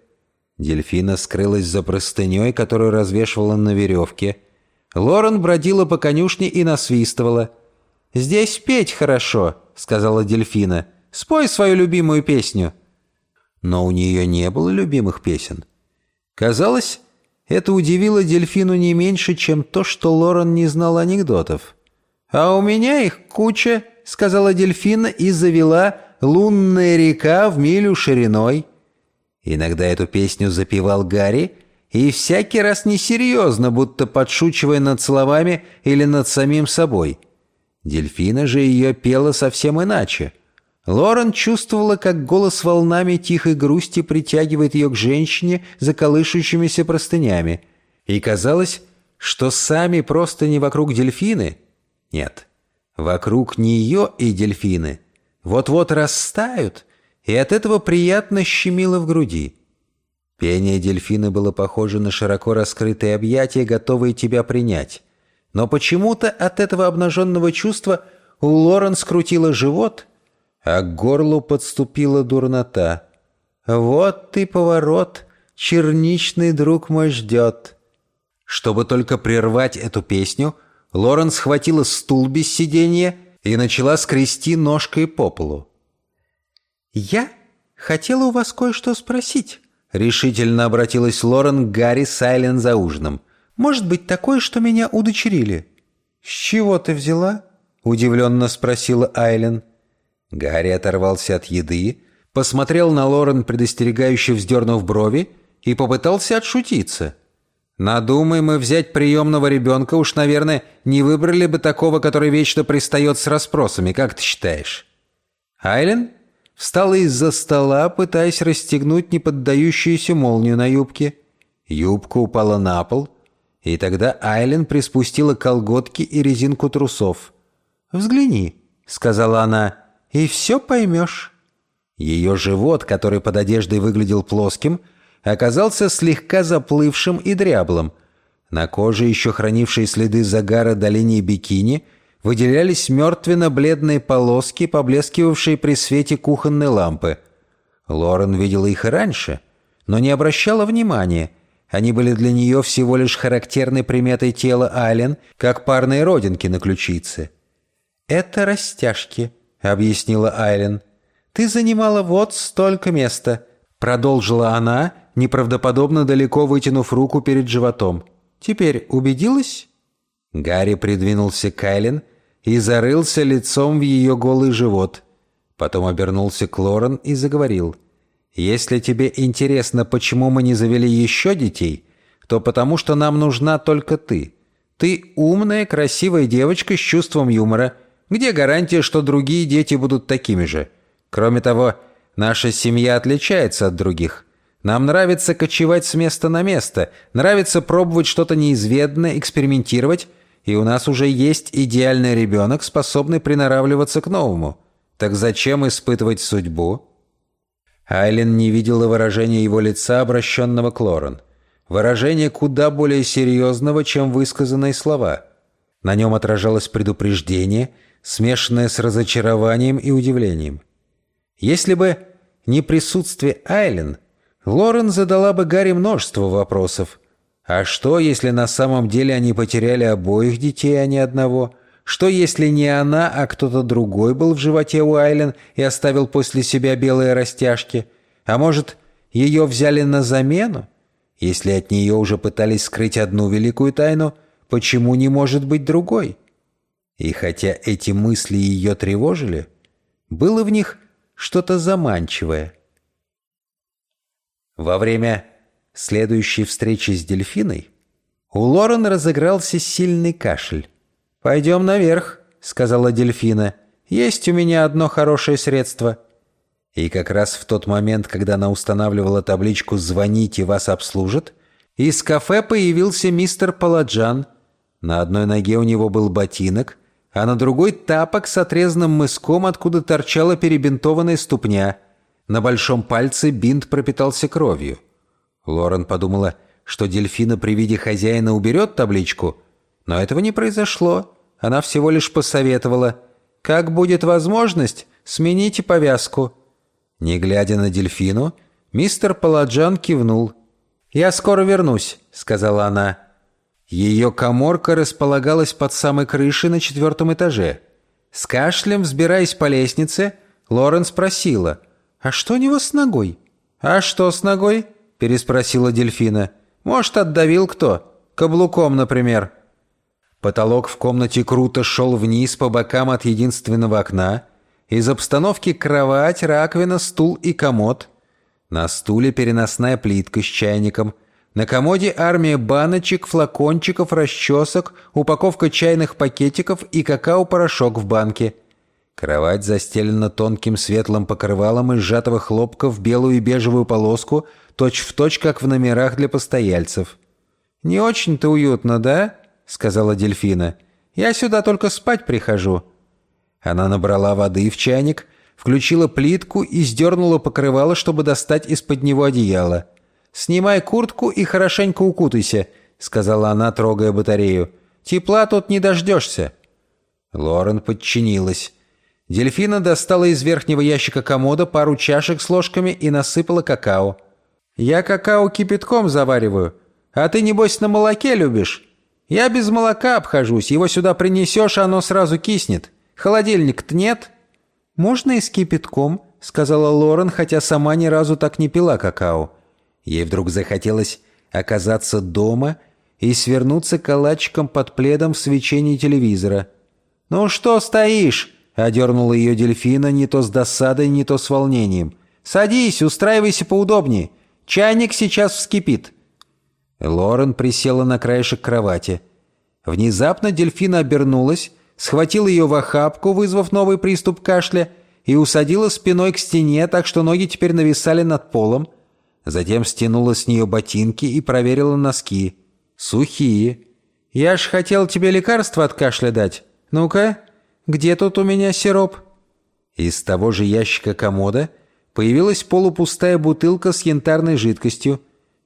Дельфина скрылась за простыней, которую развешивала на веревке. Лорен бродила по конюшне и насвистывала. «Здесь петь хорошо», — сказала дельфина. «Спой свою любимую песню». Но у нее не было любимых песен. Казалось, это удивило дельфину не меньше, чем то, что Лорен не знал анекдотов. «А у меня их куча», — сказала дельфина и завела «Лунная река в милю шириной». Иногда эту песню запевал Гарри, и всякий раз несерьезно, будто подшучивая над словами или над самим собой. Дельфина же ее пела совсем иначе. Лорен чувствовала, как голос волнами тихой грусти притягивает ее к женщине за колышущимися простынями. И казалось, что сами просто не вокруг дельфины. Нет, вокруг нее и дельфины вот-вот растают, и от этого приятно щемило в груди. Пение дельфина было похоже на широко раскрытые объятия, готовые тебя принять. Но почему-то от этого обнаженного чувства у Лорен скрутило живот, а к горлу подступила дурнота. «Вот ты поворот, черничный друг мой ждет». Чтобы только прервать эту песню, Лорен схватила стул без сиденья и начала скрести ножкой по полу. «Я хотела у вас кое-что спросить». Решительно обратилась Лорен к Гарри Сайлен за ужином. «Может быть такое, что меня удочерили?» «С чего ты взяла?» — удивленно спросила Айлен. Гарри оторвался от еды, посмотрел на Лорен, предостерегающе вздернув брови, и попытался отшутиться. «Надумаем мы взять приемного ребенка, уж, наверное, не выбрали бы такого, который вечно пристает с расспросами, как ты считаешь?» Айлен встала из-за стола, пытаясь расстегнуть неподдающуюся молнию на юбке. Юбка упала на пол, и тогда Айлен приспустила колготки и резинку трусов. «Взгляни», — сказала она, — «и все поймешь». Ее живот, который под одеждой выглядел плоским, оказался слегка заплывшим и дряблым. На коже, еще хранившей следы загара до линии бикини, выделялись мертвенно-бледные полоски, поблескивавшие при свете кухонной лампы. Лорен видела их и раньше, но не обращала внимания. Они были для нее всего лишь характерной приметой тела Ален, как парные родинки на ключице. «Это растяжки», — объяснила Айлен. «Ты занимала вот столько места», — продолжила она, неправдоподобно далеко вытянув руку перед животом. «Теперь убедилась?» Гарри придвинулся к Айлен и зарылся лицом в ее голый живот. Потом обернулся к Лорен и заговорил. «Если тебе интересно, почему мы не завели еще детей, то потому что нам нужна только ты. Ты умная, красивая девочка с чувством юмора. Где гарантия, что другие дети будут такими же? Кроме того, наша семья отличается от других». Нам нравится кочевать с места на место, нравится пробовать что-то неизведанное, экспериментировать, и у нас уже есть идеальный ребенок, способный приноравливаться к новому. Так зачем испытывать судьбу?» Айлен не видела выражения его лица, обращенного к Лорен. Выражение куда более серьезного, чем высказанные слова. На нем отражалось предупреждение, смешанное с разочарованием и удивлением. Если бы не присутствие Айлен, Лорен задала бы Гарри множество вопросов. А что, если на самом деле они потеряли обоих детей, а не одного? Что, если не она, а кто-то другой был в животе у Айлен и оставил после себя белые растяжки? А может, ее взяли на замену? Если от нее уже пытались скрыть одну великую тайну, почему не может быть другой? И хотя эти мысли ее тревожили, было в них что-то заманчивое. Во время следующей встречи с дельфиной у Лорен разыгрался сильный кашель. «Пойдем наверх», — сказала дельфина. «Есть у меня одно хорошее средство». И как раз в тот момент, когда она устанавливала табличку «Звоните, вас обслужат», из кафе появился мистер Паладжан. На одной ноге у него был ботинок, а на другой тапок с отрезанным мыском, откуда торчала перебинтованная ступня. На большом пальце бинт пропитался кровью. Лорен подумала, что дельфина при виде хозяина уберет табличку, но этого не произошло. Она всего лишь посоветовала. «Как будет возможность, смените повязку». Не глядя на дельфину, мистер Паладжан кивнул «Я скоро вернусь», — сказала она. Ее коморка располагалась под самой крышей на четвертом этаже. С кашлем, взбираясь по лестнице, Лорен спросила, «А что у него с ногой?» «А что с ногой?» — переспросила дельфина. «Может, отдавил кто? Каблуком, например». Потолок в комнате круто шел вниз по бокам от единственного окна. Из обстановки кровать, раковина, стул и комод. На стуле переносная плитка с чайником. На комоде армия баночек, флакончиков, расчесок, упаковка чайных пакетиков и какао-порошок в банке. Кровать застелена тонким светлым покрывалом из сжатого хлопка в белую и бежевую полоску, точь-в-точь, точь, как в номерах для постояльцев. «Не очень-то уютно, да?» — сказала дельфина. «Я сюда только спать прихожу». Она набрала воды в чайник, включила плитку и сдернула покрывало, чтобы достать из-под него одеяло. «Снимай куртку и хорошенько укутайся», — сказала она, трогая батарею. «Тепла тут не дождешься». Лорен подчинилась. Дельфина достала из верхнего ящика комода пару чашек с ложками и насыпала какао. «Я какао кипятком завариваю, а ты, небось, на молоке любишь?» Я без молока обхожусь, его сюда принесешь, оно сразу киснет. Холодильник-то нет?» «Можно и с кипятком», — сказала Лорен, хотя сама ни разу так не пила какао. Ей вдруг захотелось оказаться дома и свернуться калачиком под пледом в свечении телевизора. «Ну что стоишь?» — одернула ее дельфина не то с досадой, не то с волнением. «Садись, устраивайся поудобнее. Чайник сейчас вскипит». Лорен присела на краешек кровати. Внезапно дельфина обернулась, схватила ее в охапку, вызвав новый приступ кашля, и усадила спиной к стене, так что ноги теперь нависали над полом. Затем стянула с нее ботинки и проверила носки. Сухие. «Я ж хотел тебе лекарство от кашля дать. Ну-ка, где тут у меня сироп?» Из того же ящика комода появилась полупустая бутылка с янтарной жидкостью.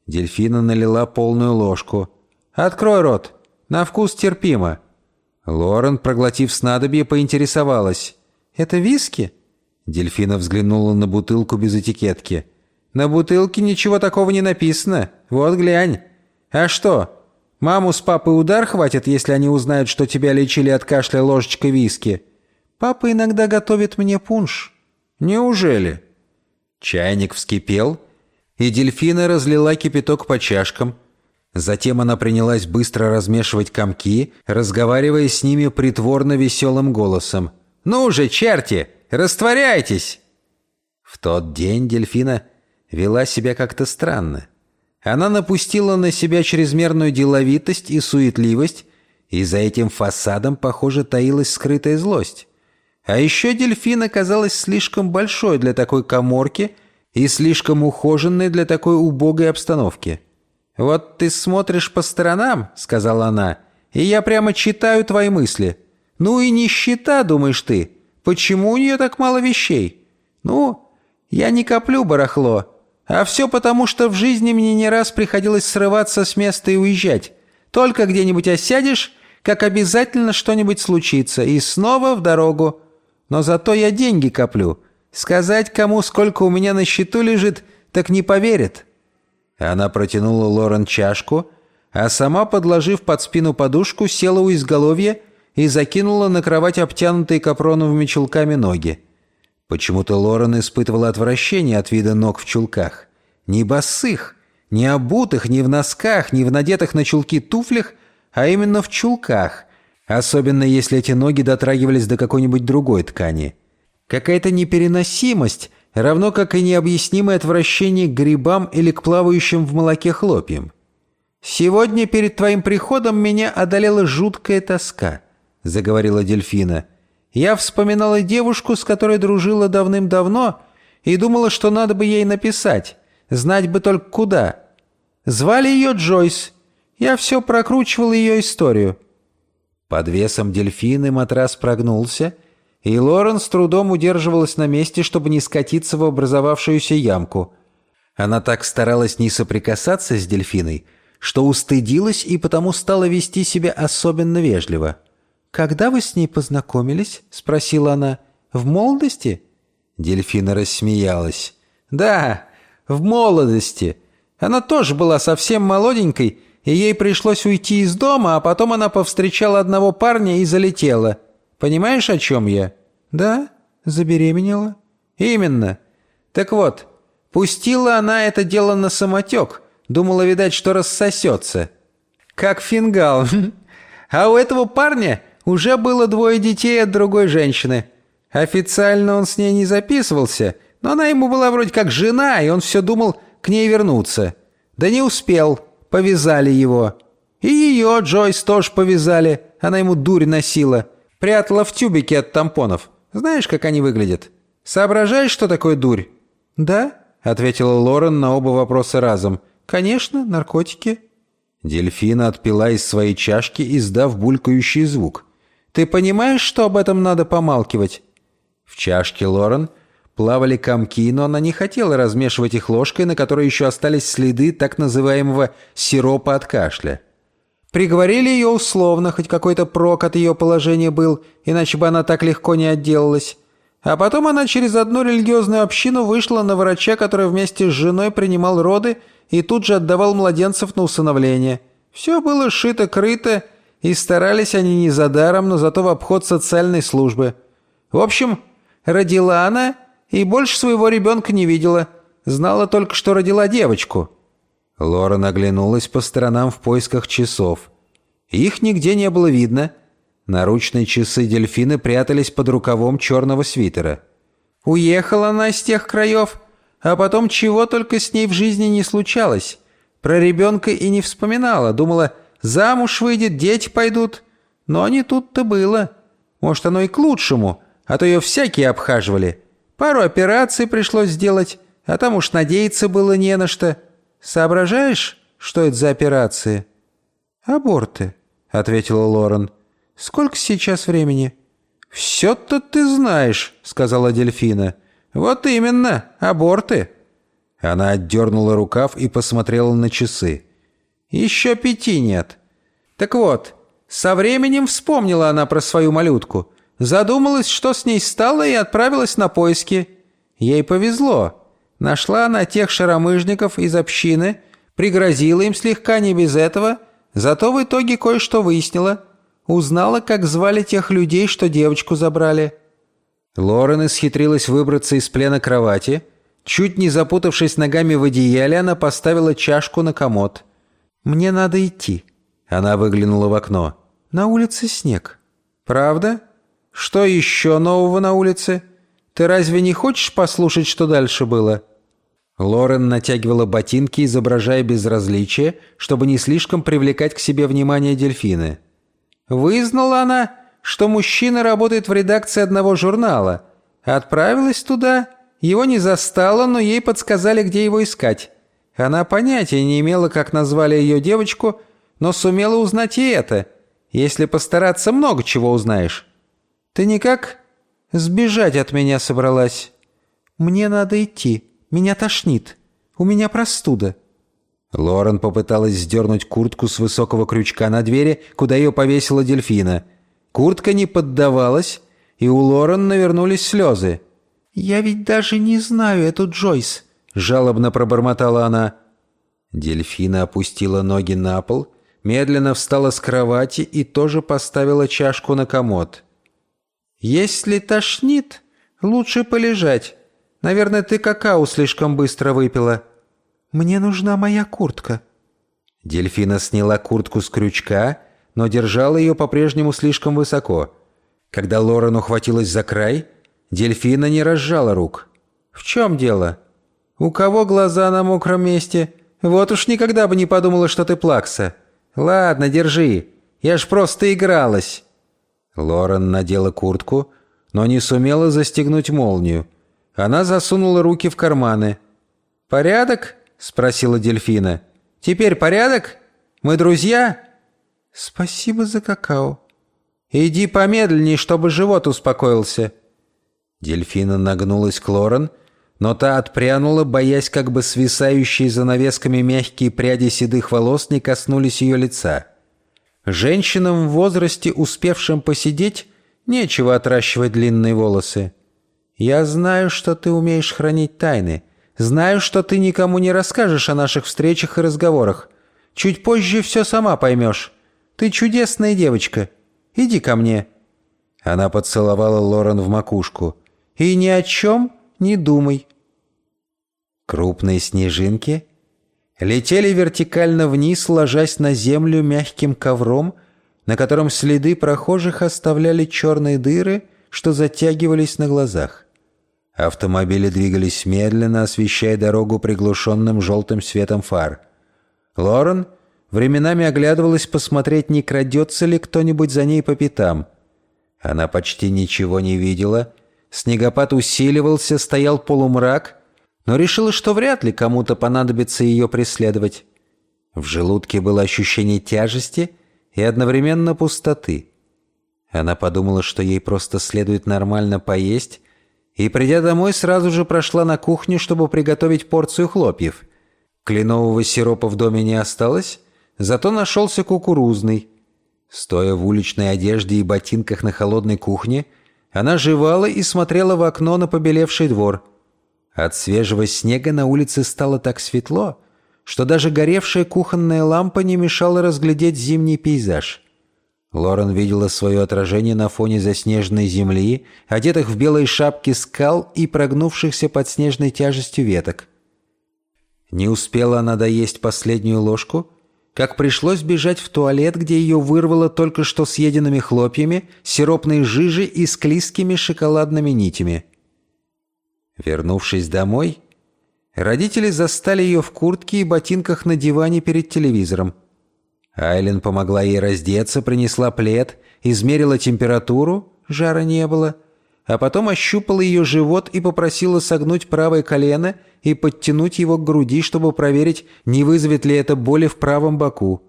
Дельфина налила полную ложку. «Открой рот. На вкус терпимо». Лорен, проглотив снадобье, поинтересовалась. «Это виски?» Дельфина взглянула на бутылку без этикетки. «На бутылке ничего такого не написано. Вот глянь. А что, маму с папой удар хватит, если они узнают, что тебя лечили от кашля ложечкой виски? Папа иногда готовит мне пунш». «Неужели?» Чайник вскипел, и дельфина разлила кипяток по чашкам. Затем она принялась быстро размешивать комки, разговаривая с ними притворно веселым голосом. «Ну же, черти, растворяйтесь!» В тот день дельфина вела себя как-то странно. Она напустила на себя чрезмерную деловитость и суетливость, и за этим фасадом, похоже, таилась скрытая злость. А еще дельфин оказалась слишком большой для такой коморки — и слишком ухоженной для такой убогой обстановки. «Вот ты смотришь по сторонам», — сказала она, — «и я прямо читаю твои мысли. Ну и нищета, думаешь ты. Почему у нее так мало вещей? Ну, я не коплю барахло, а все потому, что в жизни мне не раз приходилось срываться с места и уезжать. Только где-нибудь осядешь, как обязательно что-нибудь случится, и снова в дорогу. Но зато я деньги коплю, Сказать кому, сколько у меня на счету лежит, так не поверят». Она протянула Лорен чашку, а сама, подложив под спину подушку, села у изголовья и закинула на кровать обтянутые капроновыми чулками ноги. Почему-то Лорен испытывала отвращение от вида ног в чулках. Не босых, не обутых, не в носках, не в надетых на чулки туфлях, а именно в чулках, особенно если эти ноги дотрагивались до какой-нибудь другой ткани. Какая-то непереносимость, равно как и необъяснимое отвращение к грибам или к плавающим в молоке хлопьям. «Сегодня перед твоим приходом меня одолела жуткая тоска», — заговорила дельфина. «Я вспоминала девушку, с которой дружила давным-давно, и думала, что надо бы ей написать, знать бы только куда. Звали ее Джойс. Я все прокручивал ее историю». Под весом дельфины матрас прогнулся — и Лорен с трудом удерживалась на месте, чтобы не скатиться в образовавшуюся ямку. Она так старалась не соприкасаться с дельфиной, что устыдилась и потому стала вести себя особенно вежливо. «Когда вы с ней познакомились?» — спросила она. «В молодости?» Дельфина рассмеялась. «Да, в молодости. Она тоже была совсем молоденькой, и ей пришлось уйти из дома, а потом она повстречала одного парня и залетела. Понимаешь, о чем я?» «Да, забеременела». «Именно. Так вот, пустила она это дело на самотек. Думала, видать, что рассосется. Как фингал. А у этого парня уже было двое детей от другой женщины. Официально он с ней не записывался, но она ему была вроде как жена, и он все думал к ней вернуться. Да не успел, повязали его. И ее, Джойс, тоже повязали, она ему дурь носила. Прятала в тюбике от тампонов. Знаешь, как они выглядят? Соображаешь, что такое дурь?» «Да», — ответила Лорен на оба вопроса разом. «Конечно, наркотики». Дельфина отпила из своей чашки, издав булькающий звук. «Ты понимаешь, что об этом надо помалкивать?» В чашке Лорен плавали комки, но она не хотела размешивать их ложкой, на которой еще остались следы так называемого «сиропа от кашля». Приговорили ее условно, хоть какой-то прок от ее положения был, иначе бы она так легко не отделалась. А потом она через одну религиозную общину вышла на врача, который вместе с женой принимал роды и тут же отдавал младенцев на усыновление. Все было шито-крыто, и старались они не за даром, но зато в обход социальной службы. В общем, родила она и больше своего ребенка не видела. Знала только, что родила девочку. Лора наглянулась по сторонам в поисках часов. Их нигде не было видно. Наручные часы дельфины прятались под рукавом черного свитера. Уехала она с тех краев, а потом чего только с ней в жизни не случалось. Про ребенка и не вспоминала. Думала, замуж выйдет, дети пойдут. Но не тут-то было. Может, оно и к лучшему, а то ее всякие обхаживали. Пару операций пришлось сделать, а там уж надеяться было не на что. Соображаешь, что это за операции?» «Аборты», — ответила Лорен. «Сколько сейчас времени?» «Все-то ты знаешь», — сказала дельфина. «Вот именно, аборты». Она отдернула рукав и посмотрела на часы. «Еще пяти нет». «Так вот, со временем вспомнила она про свою малютку. Задумалась, что с ней стало, и отправилась на поиски. Ей повезло. Нашла она тех шаромыжников из общины, пригрозила им слегка не без этого, зато в итоге кое-что выяснила. Узнала, как звали тех людей, что девочку забрали. Лорен исхитрилась выбраться из плена кровати. Чуть не запутавшись ногами в одеяле, она поставила чашку на комод. «Мне надо идти». Она выглянула в окно. «На улице снег». «Правда? Что еще нового на улице?» Ты разве не хочешь послушать, что дальше было?» Лорен натягивала ботинки, изображая безразличие, чтобы не слишком привлекать к себе внимание дельфины. Вызнала она, что мужчина работает в редакции одного журнала. Отправилась туда, его не застала, но ей подсказали, где его искать. Она понятия не имела, как назвали ее девочку, но сумела узнать и это. Если постараться, много чего узнаешь. Ты никак Сбежать от меня собралась. Мне надо идти. Меня тошнит. У меня простуда». Лорен попыталась сдернуть куртку с высокого крючка на двери, куда ее повесила дельфина. Куртка не поддавалась, и у Лорен навернулись слезы. «Я ведь даже не знаю эту Джойс», — жалобно пробормотала она. Дельфина опустила ноги на пол, медленно встала с кровати и тоже поставила чашку на комод. «Если тошнит, лучше полежать. Наверное, ты какао слишком быстро выпила». «Мне нужна моя куртка». Дельфина сняла куртку с крючка, но держала ее по-прежнему слишком высоко. Когда Лорен ухватилась за край, дельфина не разжала рук. «В чем дело? У кого глаза на мокром месте? Вот уж никогда бы не подумала, что ты плакса. Ладно, держи. Я ж просто игралась». Лорен надела куртку, но не сумела застегнуть молнию. Она засунула руки в карманы. «Порядок?» — спросила дельфина. «Теперь порядок? Мы друзья?» «Спасибо за какао». «Иди помедленней, чтобы живот успокоился». Дельфина нагнулась к Лорен, но та отпрянула, боясь, как бы свисающие занавесками мягкие пряди седых волос не коснулись ее лица. Женщинам в возрасте, успевшим посидеть, нечего отращивать длинные волосы. Я знаю, что ты умеешь хранить тайны. Знаю, что ты никому не расскажешь о наших встречах и разговорах. Чуть позже все сама поймешь. Ты чудесная девочка. Иди ко мне». Она поцеловала Лорен в макушку. «И ни о чем не думай». Крупные снежинки летели вертикально вниз, ложась на землю мягким ковром, на котором следы прохожих оставляли черные дыры, что затягивались на глазах. Автомобили двигались медленно, освещая дорогу приглушенным желтым светом фар. Лорен временами оглядывалась посмотреть, не крадется ли кто-нибудь за ней по пятам. Она почти ничего не видела. Снегопад усиливался, стоял полумрак, но решила, что вряд ли кому-то понадобится ее преследовать. В желудке было ощущение тяжести и одновременно пустоты. Она подумала, что ей просто следует нормально поесть, и, придя домой, сразу же прошла на кухню, чтобы приготовить порцию хлопьев. Кленового сиропа в доме не осталось, зато нашелся кукурузный. Стоя в уличной одежде и ботинках на холодной кухне, она жевала и смотрела в окно на побелевший двор. От свежего снега на улице стало так светло, что даже горевшая кухонная лампа не мешала разглядеть зимний пейзаж. Лорен видела свое отражение на фоне заснеженной земли, одетых в белые шапки скал и прогнувшихся под снежной тяжестью веток. Не успела она доесть последнюю ложку, как пришлось бежать в туалет, где ее вырвало только что съеденными хлопьями, сиропной жижи и склизкими шоколадными нитями. Вернувшись домой, родители застали ее в куртке и ботинках на диване перед телевизором. Айлен помогла ей раздеться, принесла плед, измерила температуру, жара не было, а потом ощупала ее живот и попросила согнуть правое колено и подтянуть его к груди, чтобы проверить, не вызовет ли это боли в правом боку.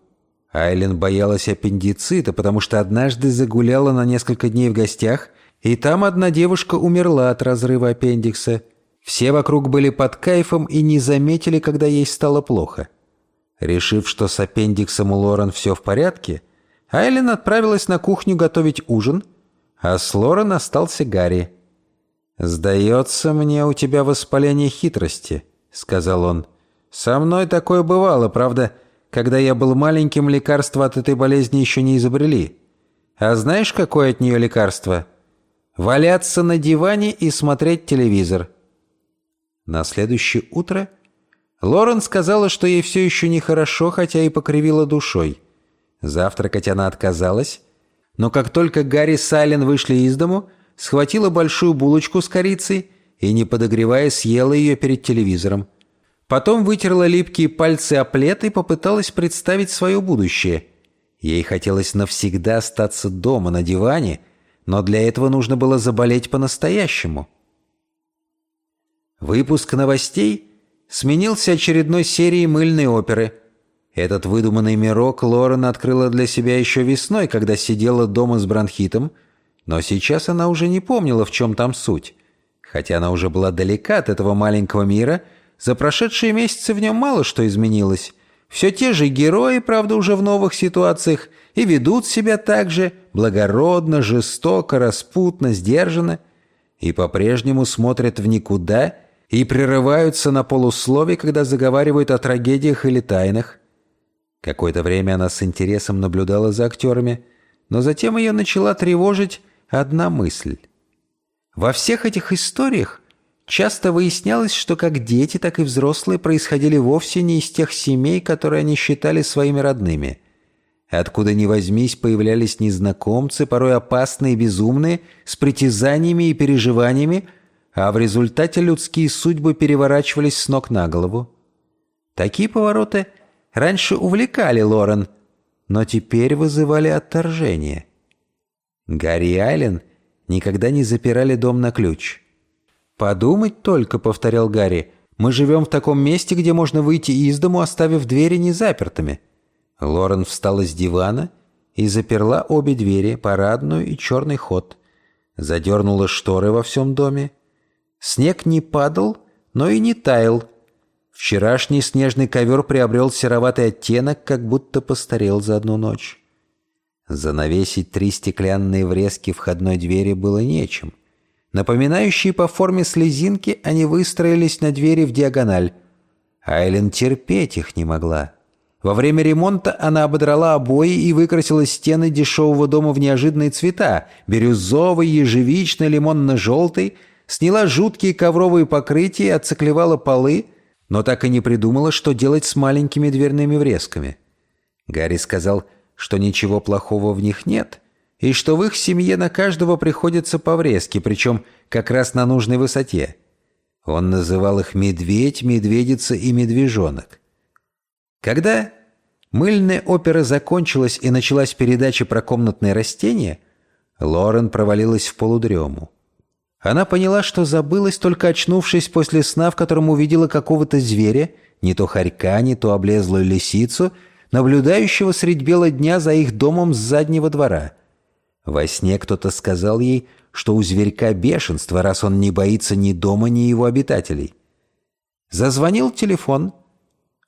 Айлен боялась аппендицита, потому что однажды загуляла на несколько дней в гостях, и там одна девушка умерла от разрыва аппендикса. Все вокруг были под кайфом и не заметили, когда ей стало плохо. Решив, что с аппендиксом у Лорен все в порядке, Айлен отправилась на кухню готовить ужин, а с Лорен остался Гарри. «Сдается мне, у тебя воспаление хитрости», — сказал он. «Со мной такое бывало, правда, когда я был маленьким, лекарства от этой болезни еще не изобрели. А знаешь, какое от нее лекарство? Валяться на диване и смотреть телевизор». На следующее утро Лорен сказала, что ей все еще нехорошо, хотя и покривила душой. Завтракать она отказалась, но как только Гарри с Айлен вышли из дому, схватила большую булочку с корицей и, не подогревая, съела ее перед телевизором. Потом вытерла липкие пальцы о плед и попыталась представить свое будущее. Ей хотелось навсегда остаться дома на диване, но для этого нужно было заболеть по-настоящему. Выпуск новостей – сменился очередной серией мыльной оперы. Этот выдуманный мирок Лорен открыла для себя еще весной, когда сидела дома с бронхитом, но сейчас она уже не помнила, в чем там суть. Хотя она уже была далека от этого маленького мира, за прошедшие месяцы в нем мало что изменилось. Все те же герои, правда, уже в новых ситуациях, и ведут себя так же благородно, жестоко, распутно, сдержанно, и по-прежнему смотрят в никуда – и прерываются на полуслове, когда заговаривают о трагедиях или тайнах. Какое-то время она с интересом наблюдала за актерами, но затем ее начала тревожить одна мысль. Во всех этих историях часто выяснялось, что как дети, так и взрослые происходили вовсе не из тех семей, которые они считали своими родными. Откуда ни возьмись, появлялись незнакомцы, порой опасные и безумные, с притязаниями и переживаниями, а в результате людские судьбы переворачивались с ног на голову. Такие повороты раньше увлекали Лорен, но теперь вызывали отторжение. Гарри и Айлен никогда не запирали дом на ключ. «Подумать только», — повторял Гарри, — «мы живем в таком месте, где можно выйти из дому, оставив двери незапертыми». Лорен встала с дивана и заперла обе двери, парадную и черный ход. Задернула шторы во всем доме Снег не падал, но и не таял. Вчерашний снежный ковер приобрел сероватый оттенок, как будто постарел за одну ночь. Занавесить три стеклянные врезки входной двери было нечем. Напоминающие по форме слезинки, они выстроились на двери в диагональ. Айлен терпеть их не могла. Во время ремонта она ободрала обои и выкрасила стены дешевого дома в неожиданные цвета – бирюзовый, ежевичный, лимонно-желтый, сняла жуткие ковровые покрытия, отциклевала полы, но так и не придумала, что делать с маленькими дверными врезками. Гарри сказал, что ничего плохого в них нет, и что в их семье на каждого приходится по врезке, причем как раз на нужной высоте. Он называл их «медведь», «медведица» и «медвежонок». Когда мыльная опера закончилась и началась передача про комнатные растения, Лорен провалилась в полудрему. Она поняла, что забылась, только очнувшись после сна, в котором увидела какого-то зверя, не то хорька, не то облезлую лисицу, наблюдающего средь бела дня за их домом с заднего двора. Во сне кто-то сказал ей, что у зверька бешенство, раз он не боится ни дома, ни его обитателей. Зазвонил телефон —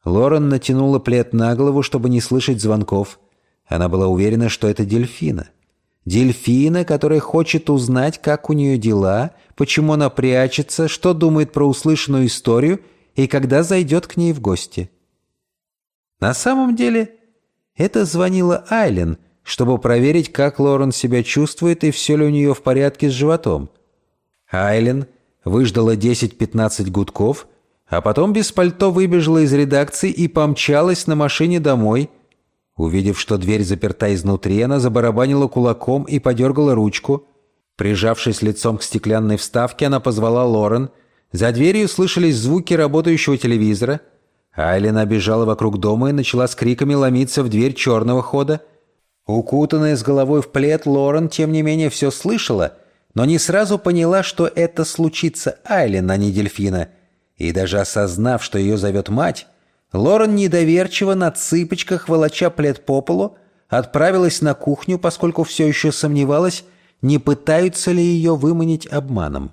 Лорен натянула плед на голову, чтобы не слышать звонков. Она была уверена, что это дельфина. Дельфина, которая хочет узнать, как у нее дела, почему она прячется, что думает про услышанную историю и когда зайдет к ней в гости. На самом деле, это звонила Айлен, чтобы проверить, как Лорен себя чувствует и все ли у нее в порядке с животом. Айлен выждала 10-15 гудков – а потом без пальто выбежала из редакции и помчалась на машине домой. Увидев, что дверь заперта изнутри, она забарабанила кулаком и подергала ручку. Прижавшись лицом к стеклянной вставке, она позвала Лорен. За дверью слышались звуки работающего телевизора. Айлен бежала вокруг дома и начала с криками ломиться в дверь черного хода. Укутанная с головой в плед, Лорен, тем не менее, все слышала, но не сразу поняла, что это случится Айлен, а не дельфина — и даже осознав, что ее зовет мать, Лорен недоверчиво на цыпочках, волоча плед по полу, отправилась на кухню, поскольку все еще сомневалась, не пытаются ли ее выманить обманом.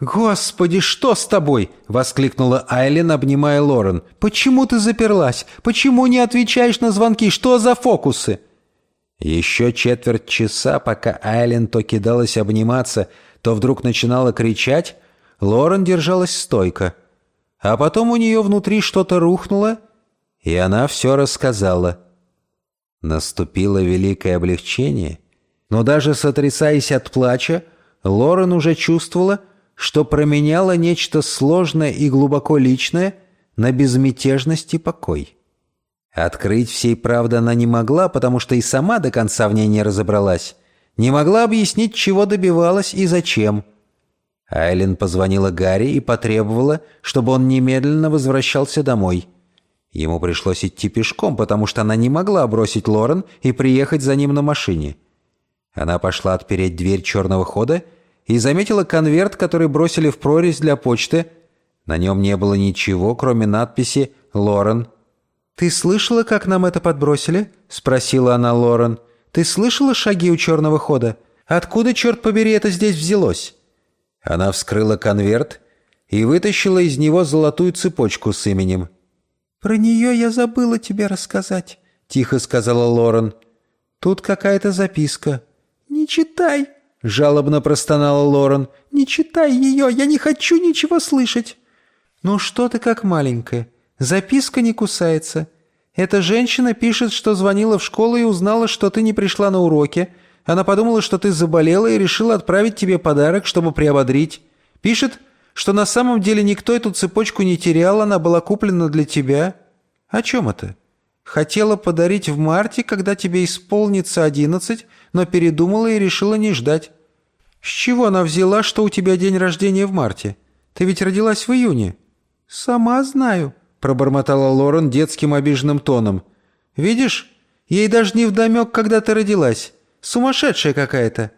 «Господи, что с тобой?» — воскликнула Айлен, обнимая Лорен. «Почему ты заперлась? Почему не отвечаешь на звонки? Что за фокусы?» Еще четверть часа, пока Айлен то кидалась обниматься, то вдруг начинала кричать, Лорен держалась стойко — а потом у нее внутри что-то рухнуло, и она все рассказала. Наступило великое облегчение, но даже сотрясаясь от плача, Лорен уже чувствовала, что променяла нечто сложное и глубоко личное на безмятежность и покой. Открыть всей правды она не могла, потому что и сама до конца в ней не разобралась. Не могла объяснить, чего добивалась и зачем – Айлен позвонила Гарри и потребовала, чтобы он немедленно возвращался домой. Ему пришлось идти пешком, потому что она не могла бросить Лорен и приехать за ним на машине. Она пошла отпереть дверь черного хода и заметила конверт, который бросили в прорезь для почты. На нем не было ничего, кроме надписи «Лорен». «Ты слышала, как нам это подбросили?» — спросила она Лорен. «Ты слышала шаги у черного хода? Откуда, черт побери, это здесь взялось?» Она вскрыла конверт и вытащила из него золотую цепочку с именем. «Про нее я забыла тебе рассказать», — тихо сказала Лорен. «Тут какая-то записка». «Не читай», — жалобно простонала Лорен. «Не читай ее, я не хочу ничего слышать». «Ну что ты как маленькая? Записка не кусается. Эта женщина пишет, что звонила в школу и узнала, что ты не пришла на уроки, она подумала, что ты заболела и решила отправить тебе подарок, чтобы приободрить. Пишет, что на самом деле никто эту цепочку не терял, она была куплена для тебя. О чем это? Хотела подарить в марте, когда тебе исполнится одиннадцать, но передумала и решила не ждать. С чего она взяла, что у тебя день рождения в марте? Ты ведь родилась в июне. Сама знаю, пробормотала Лорен детским обиженным тоном. Видишь, ей даже не вдомек, когда ты родилась. Сумасшедшая какая-то.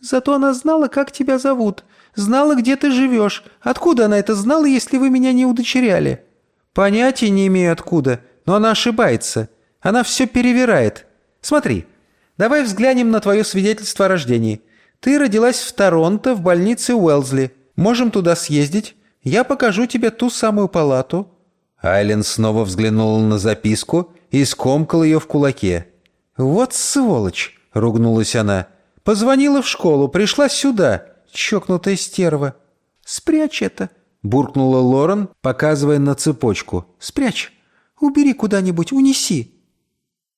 Зато она знала, как тебя зовут, знала, где ты живешь. Откуда она это знала, если вы меня не удочеряли? Понятия не имею откуда, но она ошибается. Она все перевирает. Смотри, давай взглянем на твое свидетельство о рождении. Ты родилась в Торонто в больнице Уэлзли. Можем туда съездить. Я покажу тебе ту самую палату». Айлен снова взглянула на записку и скомкал ее в кулаке. «Вот сволочь!» — ругнулась она. «Позвонила в школу, пришла сюда. чокнутая стерва. Спрячь это, буркнула Лорен, показывая на цепочку. Спрячь. Убери куда-нибудь, унеси.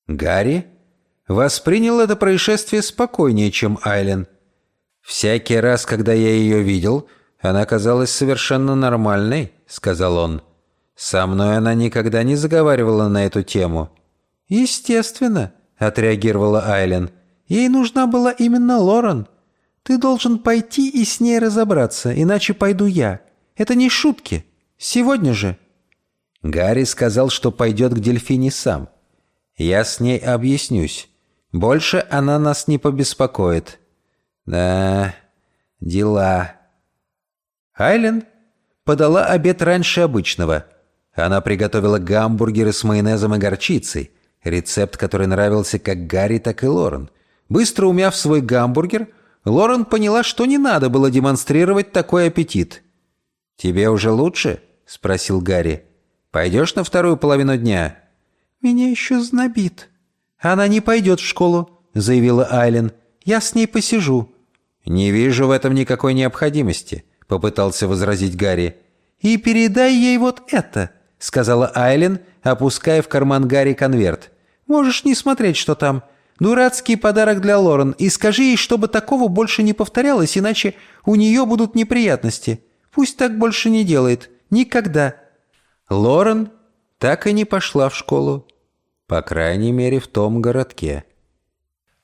Гарри воспринял это происшествие спокойнее, чем Айлен. «Всякий раз, когда я ее видел, она казалась совершенно нормальной», — сказал он. «Со мной она никогда не заговаривала на эту тему». «Естественно», — отреагировала Айлен. «Ей нужна была именно Лорен. Ты должен пойти и с ней разобраться, иначе пойду я. Это не шутки. Сегодня же». Гарри сказал, что пойдет к Дельфине сам. «Я с ней объяснюсь. Больше она нас не побеспокоит». «Да, дела». Айлен подала обед раньше обычного. Она приготовила гамбургеры с майонезом и горчицей, рецепт, который нравился как Гарри, так и Лорен. Быстро умяв свой гамбургер, Лорен поняла, что не надо было демонстрировать такой аппетит. «Тебе уже лучше?» — спросил Гарри. «Пойдешь на вторую половину дня?» «Меня еще знобит». «Она не пойдет в школу», — заявила Айлен. «Я с ней посижу». «Не вижу в этом никакой необходимости», — попытался возразить Гарри. «И передай ей вот это», — сказала Айлен, опуская в карман Гарри конверт. «Можешь не смотреть, что там. Дурацкий подарок для Лорен. И скажи ей, чтобы такого больше не повторялось, иначе у нее будут неприятности. Пусть так больше не делает. Никогда». Лорен так и не пошла в школу. По крайней мере, в том городке.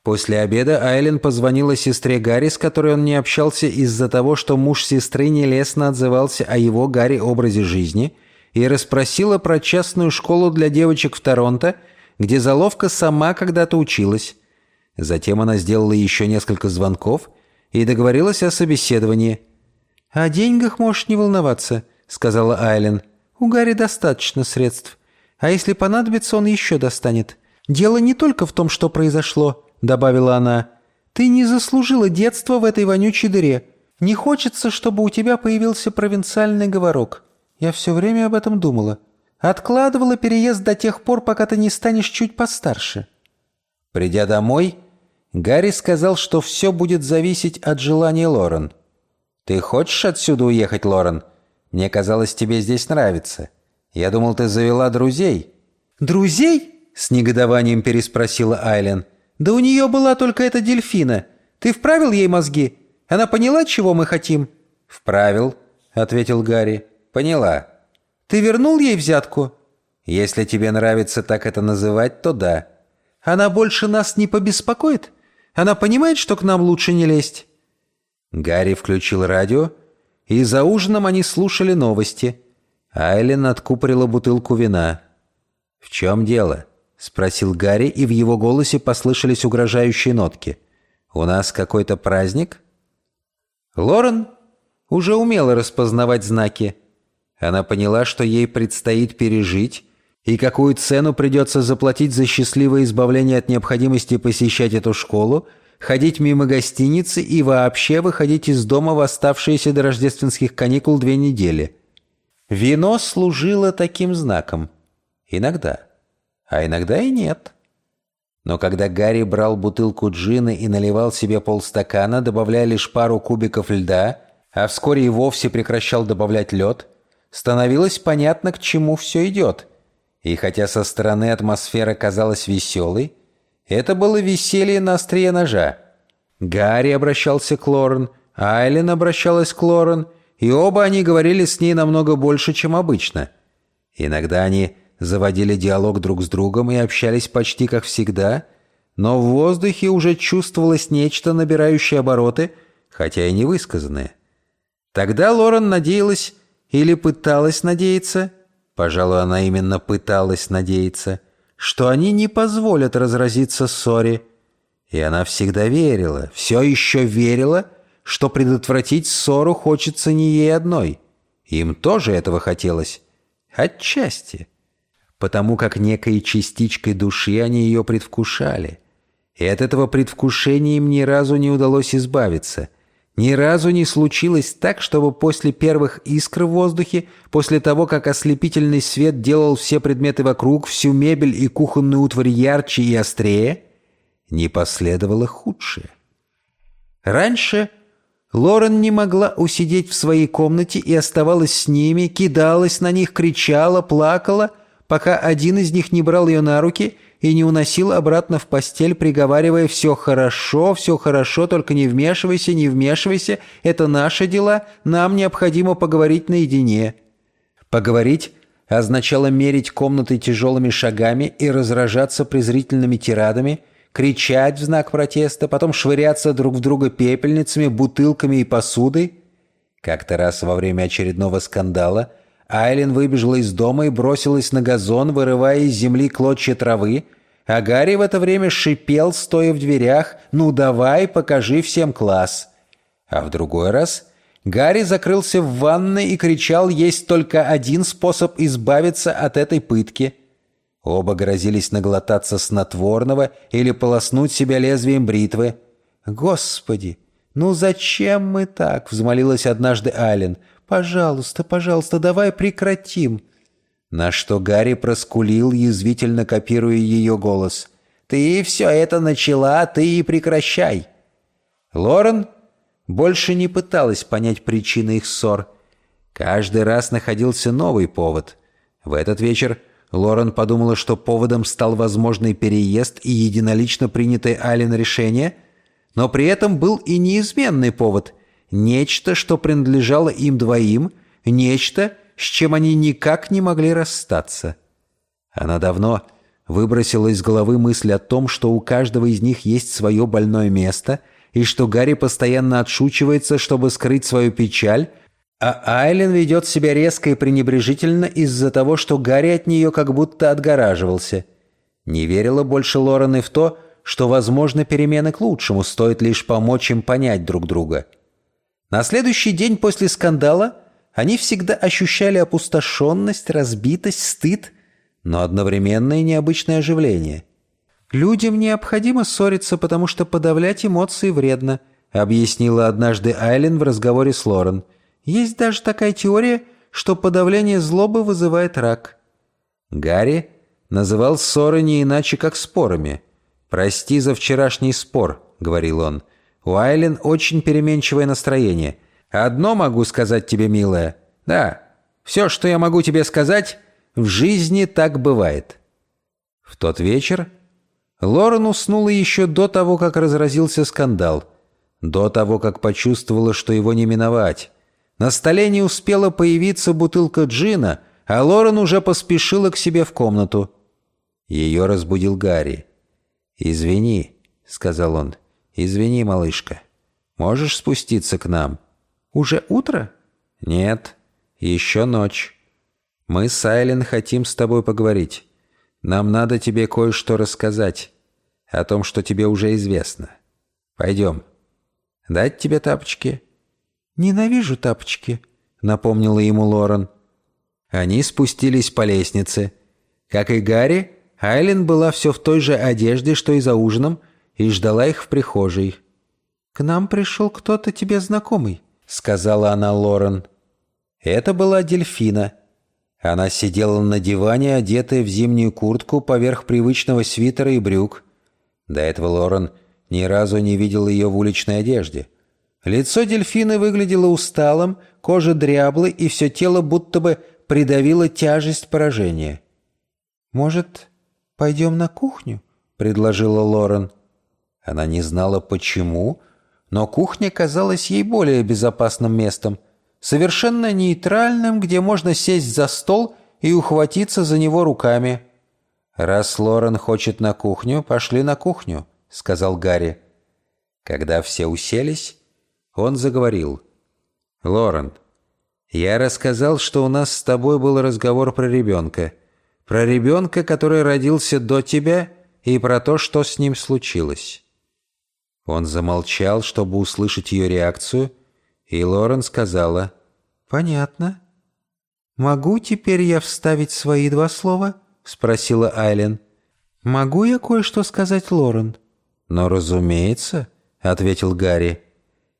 После обеда Айлен позвонила сестре Гарри, с которой он не общался из-за того, что муж сестры нелестно отзывался о его Гарри образе жизни, и расспросила про частную школу для девочек в Торонто, где заловка сама когда-то училась. Затем она сделала еще несколько звонков и договорилась о собеседовании. «О деньгах можешь не волноваться», — сказала Айлен. «У Гарри достаточно средств. А если понадобится, он еще достанет. Дело не только в том, что произошло». — добавила она. «Ты не заслужила детства в этой вонючей дыре. Не хочется, чтобы у тебя появился провинциальный говорок. Я все время об этом думала. Откладывала переезд до тех пор, пока ты не станешь чуть постарше». Придя домой, Гарри сказал, что все будет зависеть от желания Лорен. «Ты хочешь отсюда уехать, Лорен? Мне казалось, тебе здесь нравится. Я думал, ты завела друзей». «Друзей?» — с негодованием переспросила Айлен. «Да у нее была только эта дельфина. Ты вправил ей мозги? Она поняла, чего мы хотим?» «Вправил», — ответил Гарри. «Поняла». «Ты вернул ей взятку?» «Если тебе нравится так это называть, то да». «Она больше нас не побеспокоит? Она понимает, что к нам лучше не лезть?» Гарри включил радио, и за ужином они слушали новости. Айлен откупорила бутылку вина. «В чем дело?» — спросил Гарри, и в его голосе послышались угрожающие нотки. «У нас какой-то праздник?» Лорен уже умела распознавать знаки. Она поняла, что ей предстоит пережить, и какую цену придется заплатить за счастливое избавление от необходимости посещать эту школу, ходить мимо гостиницы и вообще выходить из дома в оставшиеся до рождественских каникул две недели. Вино служило таким знаком. Иногда а иногда и нет. Но когда Гарри брал бутылку джина и наливал себе полстакана, добавляя лишь пару кубиков льда, а вскоре и вовсе прекращал добавлять лед, становилось понятно, к чему все идет. И хотя со стороны атмосфера казалась веселой, это было веселье на острие ножа. Гарри обращался к Лорен, Айлен обращалась к Лорен, и оба они говорили с ней намного больше, чем обычно. Иногда они заводили диалог друг с другом и общались почти как всегда, но в воздухе уже чувствовалось нечто, набирающее обороты, хотя и невысказанное. Тогда Лорен надеялась или пыталась надеяться, пожалуй, она именно пыталась надеяться, что они не позволят разразиться ссоре. И она всегда верила, все еще верила, что предотвратить ссору хочется не ей одной. Им тоже этого хотелось. Отчасти потому как некой частичкой души они ее предвкушали. И от этого предвкушения им ни разу не удалось избавиться. Ни разу не случилось так, чтобы после первых искр в воздухе, после того, как ослепительный свет делал все предметы вокруг, всю мебель и кухонную утварь ярче и острее, не последовало худшее. Раньше Лорен не могла усидеть в своей комнате и оставалась с ними, кидалась на них, кричала, плакала, пока один из них не брал ее на руки и не уносил обратно в постель, приговаривая «все хорошо, все хорошо, только не вмешивайся, не вмешивайся, это наши дела, нам необходимо поговорить наедине». Поговорить означало мерить комнаты тяжелыми шагами и разражаться презрительными тирадами, кричать в знак протеста, потом швыряться друг в друга пепельницами, бутылками и посудой. Как-то раз во время очередного скандала Айлин выбежала из дома и бросилась на газон, вырывая из земли клочья травы, а Гарри в это время шипел, стоя в дверях, «Ну давай, покажи всем класс». А в другой раз Гарри закрылся в ванной и кричал, есть только один способ избавиться от этой пытки. Оба грозились наглотаться снотворного или полоснуть себя лезвием бритвы. «Господи, ну зачем мы так?» — взмолилась однажды Ален. «Пожалуйста, пожалуйста, давай прекратим». На что Гарри проскулил, язвительно копируя ее голос. «Ты все это начала, ты и прекращай». Лорен больше не пыталась понять причины их ссор. Каждый раз находился новый повод. В этот вечер Лорен подумала, что поводом стал возможный переезд и единолично принятое Ален решение, но при этом был и неизменный повод – нечто, что принадлежало им двоим, нечто, с чем они никак не могли расстаться. Она давно выбросила из головы мысль о том, что у каждого из них есть свое больное место, и что Гарри постоянно отшучивается, чтобы скрыть свою печаль, а Айлен ведет себя резко и пренебрежительно из-за того, что Гарри от нее как будто отгораживался. Не верила больше Лорен и в то, что, возможно, перемены к лучшему, стоит лишь помочь им понять друг друга. На следующий день после скандала они всегда ощущали опустошенность, разбитость, стыд, но одновременно и необычное оживление. «Людям необходимо ссориться, потому что подавлять эмоции вредно», объяснила однажды Айлен в разговоре с Лорен – есть даже такая теория, что подавление злобы вызывает рак. Гарри называл ссоры не иначе, как спорами. «Прости за вчерашний спор», — говорил он. «У Айлен очень переменчивое настроение. Одно могу сказать тебе, милая. Да, все, что я могу тебе сказать, в жизни так бывает». В тот вечер Лорен уснула еще до того, как разразился скандал, до того, как почувствовала, что его не миновать. На столе не успела появиться бутылка джина, а Лорен уже поспешила к себе в комнату. Ее разбудил Гарри. «Извини», — сказал он, — «извини, малышка. Можешь спуститься к нам?» «Уже утро?» «Нет, еще ночь. Мы с Айлен хотим с тобой поговорить. Нам надо тебе кое-что рассказать о том, что тебе уже известно. Пойдем. Дать тебе тапочки?» «Ненавижу тапочки», — напомнила ему Лорен. Они спустились по лестнице. Как и Гарри, Айлен была все в той же одежде, что и за ужином, и ждала их в прихожей. «К нам пришел кто-то тебе знакомый», — сказала она Лорен. Это была Дельфина. Она сидела на диване, одетая в зимнюю куртку поверх привычного свитера и брюк. До этого Лорен ни разу не видел ее в уличной одежде — Лицо дельфина выглядело усталым, кожа дряблой, и все тело будто бы придавило тяжесть поражения. «Может, пойдем на кухню?» — предложила Лорен. Она не знала, почему, но кухня казалась ей более безопасным местом, совершенно нейтральным, где можно сесть за стол и ухватиться за него руками. «Раз Лорен хочет на кухню, пошли на кухню», — сказал Гарри. Когда все уселись, он заговорил. «Лорен, я рассказал, что у нас с тобой был разговор про ребенка. Про ребенка, который родился до тебя, и про то, что с ним случилось». Он замолчал, чтобы услышать ее реакцию, и Лорен сказала «Понятно». «Могу теперь я вставить свои два слова?» — спросила Айлен. «Могу я кое-что сказать, Лорен?» «Но разумеется», — ответил Гарри.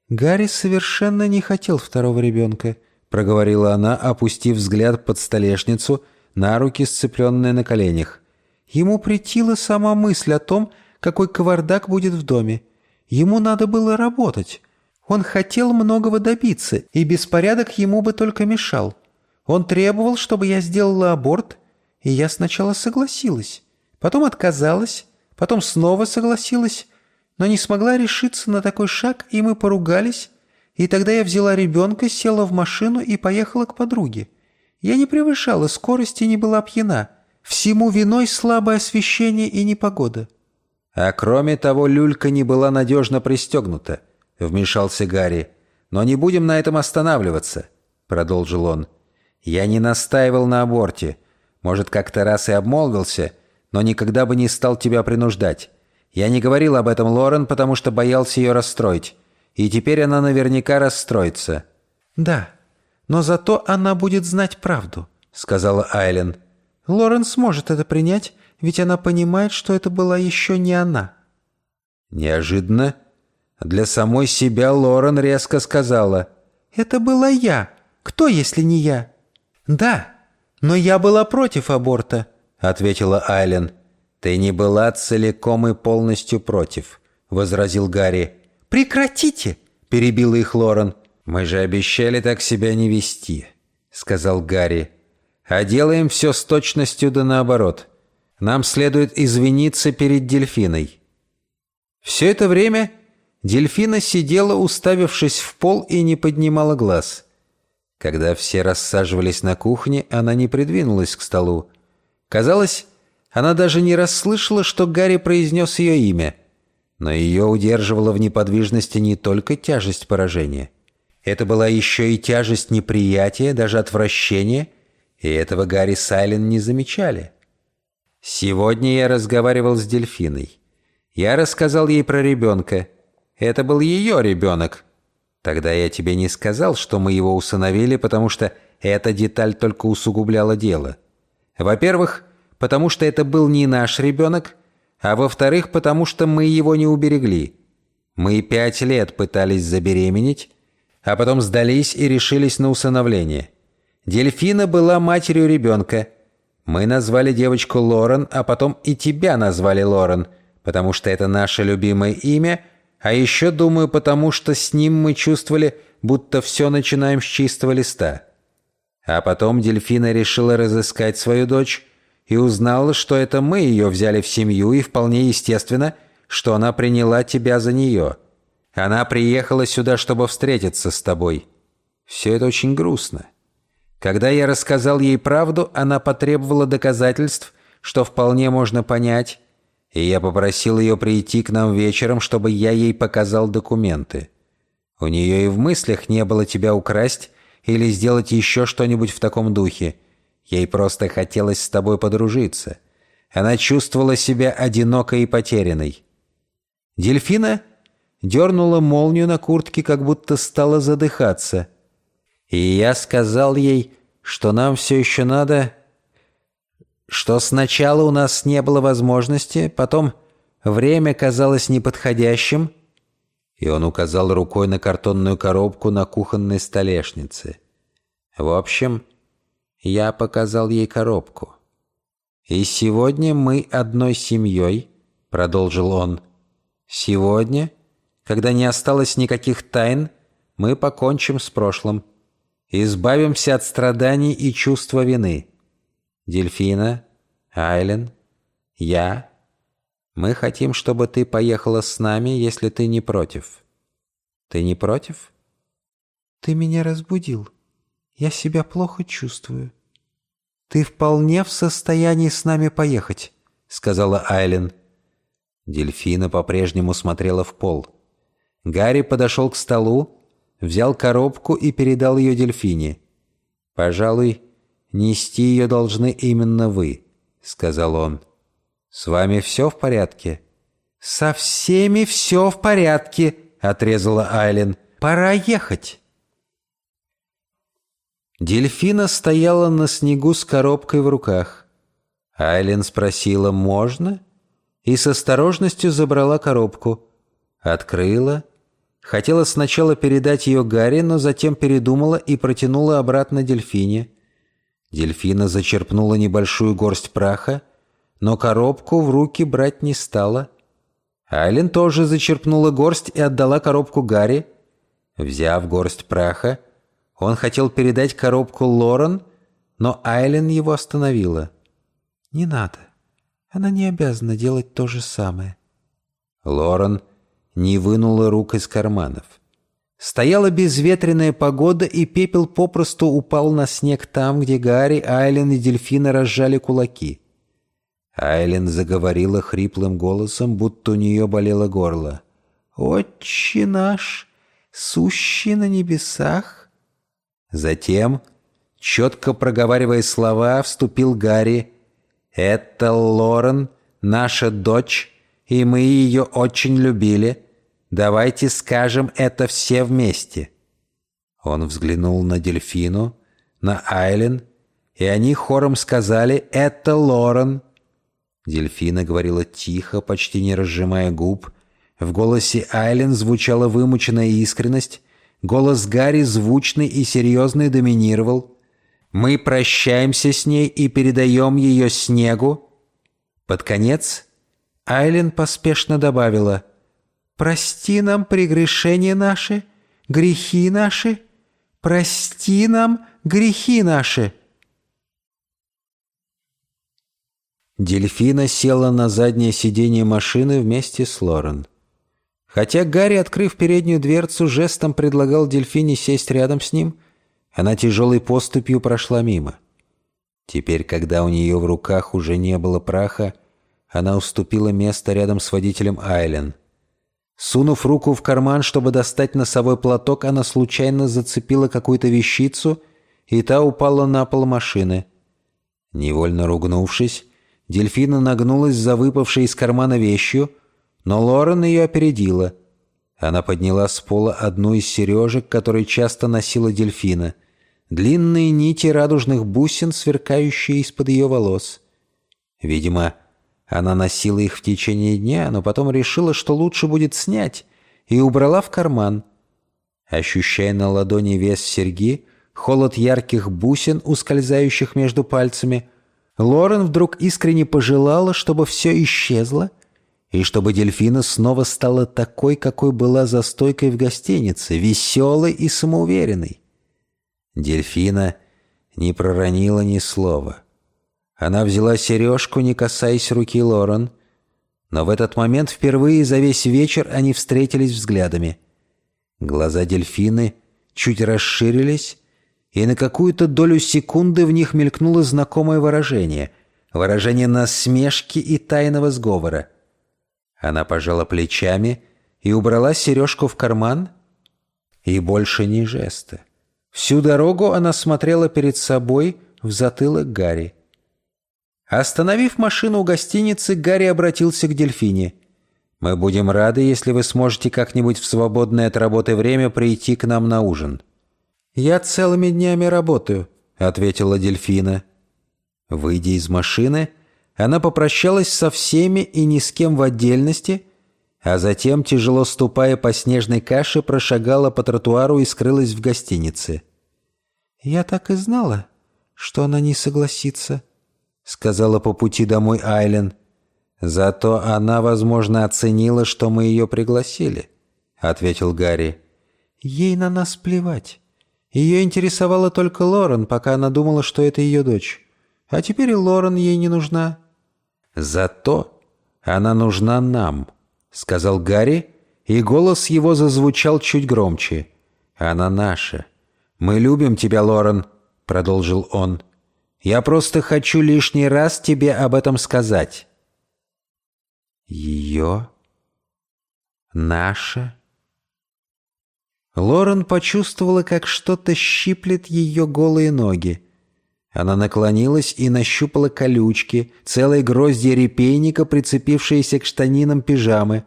«Гарри совершенно не хотел второго ребенка», — проговорила она, опустив взгляд под столешницу, на руки, сцепленные на коленях. Ему претила сама мысль о том, какой кавардак будет в доме. Ему надо было работать. Он хотел многого добиться, и беспорядок ему бы только мешал. Он требовал, чтобы я сделала аборт, и я сначала согласилась, потом отказалась, потом снова согласилась, но не смогла решиться на такой шаг, и мы поругались, и тогда я взяла ребенка, села в машину и поехала к подруге. Я не превышала скорости и не была пьяна. Всему виной слабое освещение и непогода. А кроме того, люлька не была надежно пристегнута, вмешался Гарри. Но не будем на этом останавливаться, продолжил он. Я не настаивал на аборте. Может, как-то раз и обмолвился, но никогда бы не стал тебя принуждать. Я не говорил об этом Лорен, потому что боялся ее расстроить. И теперь она наверняка расстроится». «Да, но зато она будет знать правду», — сказала Айлен. «Лорен сможет это принять, ведь она понимает, что это была еще не она». Неожиданно для самой себя Лорен резко сказала. «Это была я. Кто, если не я?» «Да, но я была против аборта», — ответила Айлен. «Ты не была целиком и полностью против», — возразил Гарри. «Прекратите!» — перебила их Лорен. «Мы же обещали так себя не вести», — сказал Гарри. «А делаем все с точностью да наоборот. Нам следует извиниться перед дельфиной». Все это время дельфина сидела, уставившись в пол, и не поднимала глаз. Когда все рассаживались на кухне, она не придвинулась к столу. Казалось, она даже не расслышала, что Гарри произнес ее имя — но ее удерживала в неподвижности не только тяжесть поражения. Это была еще и тяжесть неприятия, даже отвращения, и этого Гарри Сайлен не замечали. Сегодня я разговаривал с дельфиной. Я рассказал ей про ребенка. Это был ее ребенок. Тогда я тебе не сказал, что мы его усыновили, потому что эта деталь только усугубляла дело. Во-первых, потому что это был не наш ребенок, а во-вторых, потому что мы его не уберегли. Мы пять лет пытались забеременеть, а потом сдались и решились на усыновление. Дельфина была матерью ребенка. Мы назвали девочку Лорен, а потом и тебя назвали Лорен, потому что это наше любимое имя, а еще, думаю, потому что с ним мы чувствовали, будто все начинаем с чистого листа. А потом дельфина решила разыскать свою дочь, и узнала, что это мы ее взяли в семью, и вполне естественно, что она приняла тебя за нее. Она приехала сюда, чтобы встретиться с тобой. Все это очень грустно. Когда я рассказал ей правду, она потребовала доказательств, что вполне можно понять, и я попросил ее прийти к нам вечером, чтобы я ей показал документы. У нее и в мыслях не было тебя украсть или сделать еще что-нибудь в таком духе – Ей просто хотелось с тобой подружиться. Она чувствовала себя одинокой и потерянной. Дельфина дернула молнию на куртке, как будто стала задыхаться. И я сказал ей, что нам все еще надо... Что сначала у нас не было возможности, потом время казалось неподходящим, и он указал рукой на картонную коробку на кухонной столешнице. В общем, я показал ей коробку. «И сегодня мы одной семьей», — продолжил он. «Сегодня, когда не осталось никаких тайн, мы покончим с прошлым. Избавимся от страданий и чувства вины. Дельфина, Айлен, я. Мы хотим, чтобы ты поехала с нами, если ты не против. Ты не против?» «Ты меня разбудил», я себя плохо чувствую». «Ты вполне в состоянии с нами поехать», — сказала Айлен. Дельфина по-прежнему смотрела в пол. Гарри подошел к столу, взял коробку и передал ее дельфине. «Пожалуй, нести ее должны именно вы», — сказал он. «С вами все в порядке?» «Со всеми все в порядке», — отрезала Айлен. «Пора ехать». Дельфина стояла на снегу с коробкой в руках. Айлен спросила «можно?» и с осторожностью забрала коробку. Открыла. Хотела сначала передать ее Гарри, но затем передумала и протянула обратно дельфине. Дельфина зачерпнула небольшую горсть праха, но коробку в руки брать не стала. Айлен тоже зачерпнула горсть и отдала коробку Гарри. Взяв горсть праха, он хотел передать коробку Лорен, но Айлен его остановила. «Не надо. Она не обязана делать то же самое». Лорен не вынула рук из карманов. Стояла безветренная погода, и пепел попросту упал на снег там, где Гарри, Айлен и Дельфина разжали кулаки. Айлен заговорила хриплым голосом, будто у нее болело горло. «Отче наш, сущий на небесах!» Затем, четко проговаривая слова, вступил Гарри. «Это Лорен, наша дочь, и мы ее очень любили. Давайте скажем это все вместе». Он взглянул на Дельфину, на Айлен, и они хором сказали «Это Лорен». Дельфина говорила тихо, почти не разжимая губ. В голосе Айлен звучала вымученная искренность. Голос Гарри звучный и серьезный доминировал. «Мы прощаемся с ней и передаем ее снегу». Под конец Айлен поспешно добавила «Прости нам прегрешения наши, грехи наши, прости нам грехи наши». Дельфина села на заднее сиденье машины вместе с Лорен. Хотя Гарри, открыв переднюю дверцу, жестом предлагал Дельфине сесть рядом с ним, она тяжелой поступью прошла мимо. Теперь, когда у нее в руках уже не было праха, она уступила место рядом с водителем Айлен. Сунув руку в карман, чтобы достать носовой платок, она случайно зацепила какую-то вещицу, и та упала на пол машины. Невольно ругнувшись, Дельфина нагнулась за выпавшей из кармана вещью, но Лорен ее опередила. Она подняла с пола одну из сережек, которые часто носила дельфина. Длинные нити радужных бусин, сверкающие из-под ее волос. Видимо, она носила их в течение дня, но потом решила, что лучше будет снять, и убрала в карман. Ощущая на ладони вес серьги, холод ярких бусин, ускользающих между пальцами — Лорен вдруг искренне пожелала, чтобы все исчезло, и чтобы дельфина снова стала такой, какой была за стойкой в гостинице, веселой и самоуверенной. Дельфина не проронила ни слова. Она взяла сережку, не касаясь руки Лорен, но в этот момент впервые за весь вечер они встретились взглядами. Глаза дельфины чуть расширились, и на какую-то долю секунды в них мелькнуло знакомое выражение. Выражение насмешки и тайного сговора. Она пожала плечами и убрала сережку в карман, и больше ни жеста. Всю дорогу она смотрела перед собой в затылок Гарри. Остановив машину у гостиницы, Гарри обратился к Дельфине. «Мы будем рады, если вы сможете как-нибудь в свободное от работы время прийти к нам на ужин». «Я целыми днями работаю», — ответила дельфина. Выйдя из машины, она попрощалась со всеми и ни с кем в отдельности, а затем, тяжело ступая по снежной каше, прошагала по тротуару и скрылась в гостинице. «Я так и знала, что она не согласится», — сказала по пути домой Айлен. «Зато она, возможно, оценила, что мы ее пригласили», — ответил Гарри. «Ей на нас плевать. Ее интересовала только Лорен, пока она думала, что это ее дочь. А теперь и Лорен ей не нужна. «Зато она нужна нам», — сказал Гарри, и голос его зазвучал чуть громче. «Она наша. Мы любим тебя, Лорен», — продолжил он. «Я просто хочу лишний раз тебе об этом сказать». «Ее? Наша?» Лорен почувствовала, как что-то щиплет ее голые ноги. Она наклонилась и нащупала колючки, целой грозди репейника, прицепившиеся к штанинам пижамы.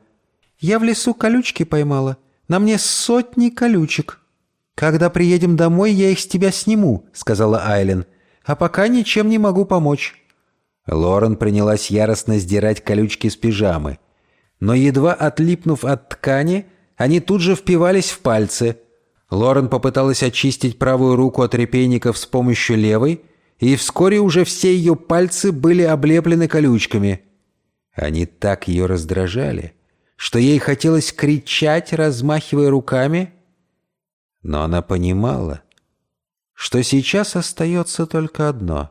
«Я в лесу колючки поймала. На мне сотни колючек. Когда приедем домой, я их с тебя сниму», — сказала Айлен. «А пока ничем не могу помочь». Лорен принялась яростно сдирать колючки с пижамы. Но едва отлипнув от ткани, они тут же впивались в пальцы. Лорен попыталась очистить правую руку от репейников с помощью левой, и вскоре уже все ее пальцы были облеплены колючками. Они так ее раздражали, что ей хотелось кричать, размахивая руками, Но она понимала, что сейчас остается только одно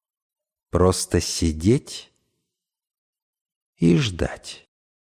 — просто сидеть и ждать.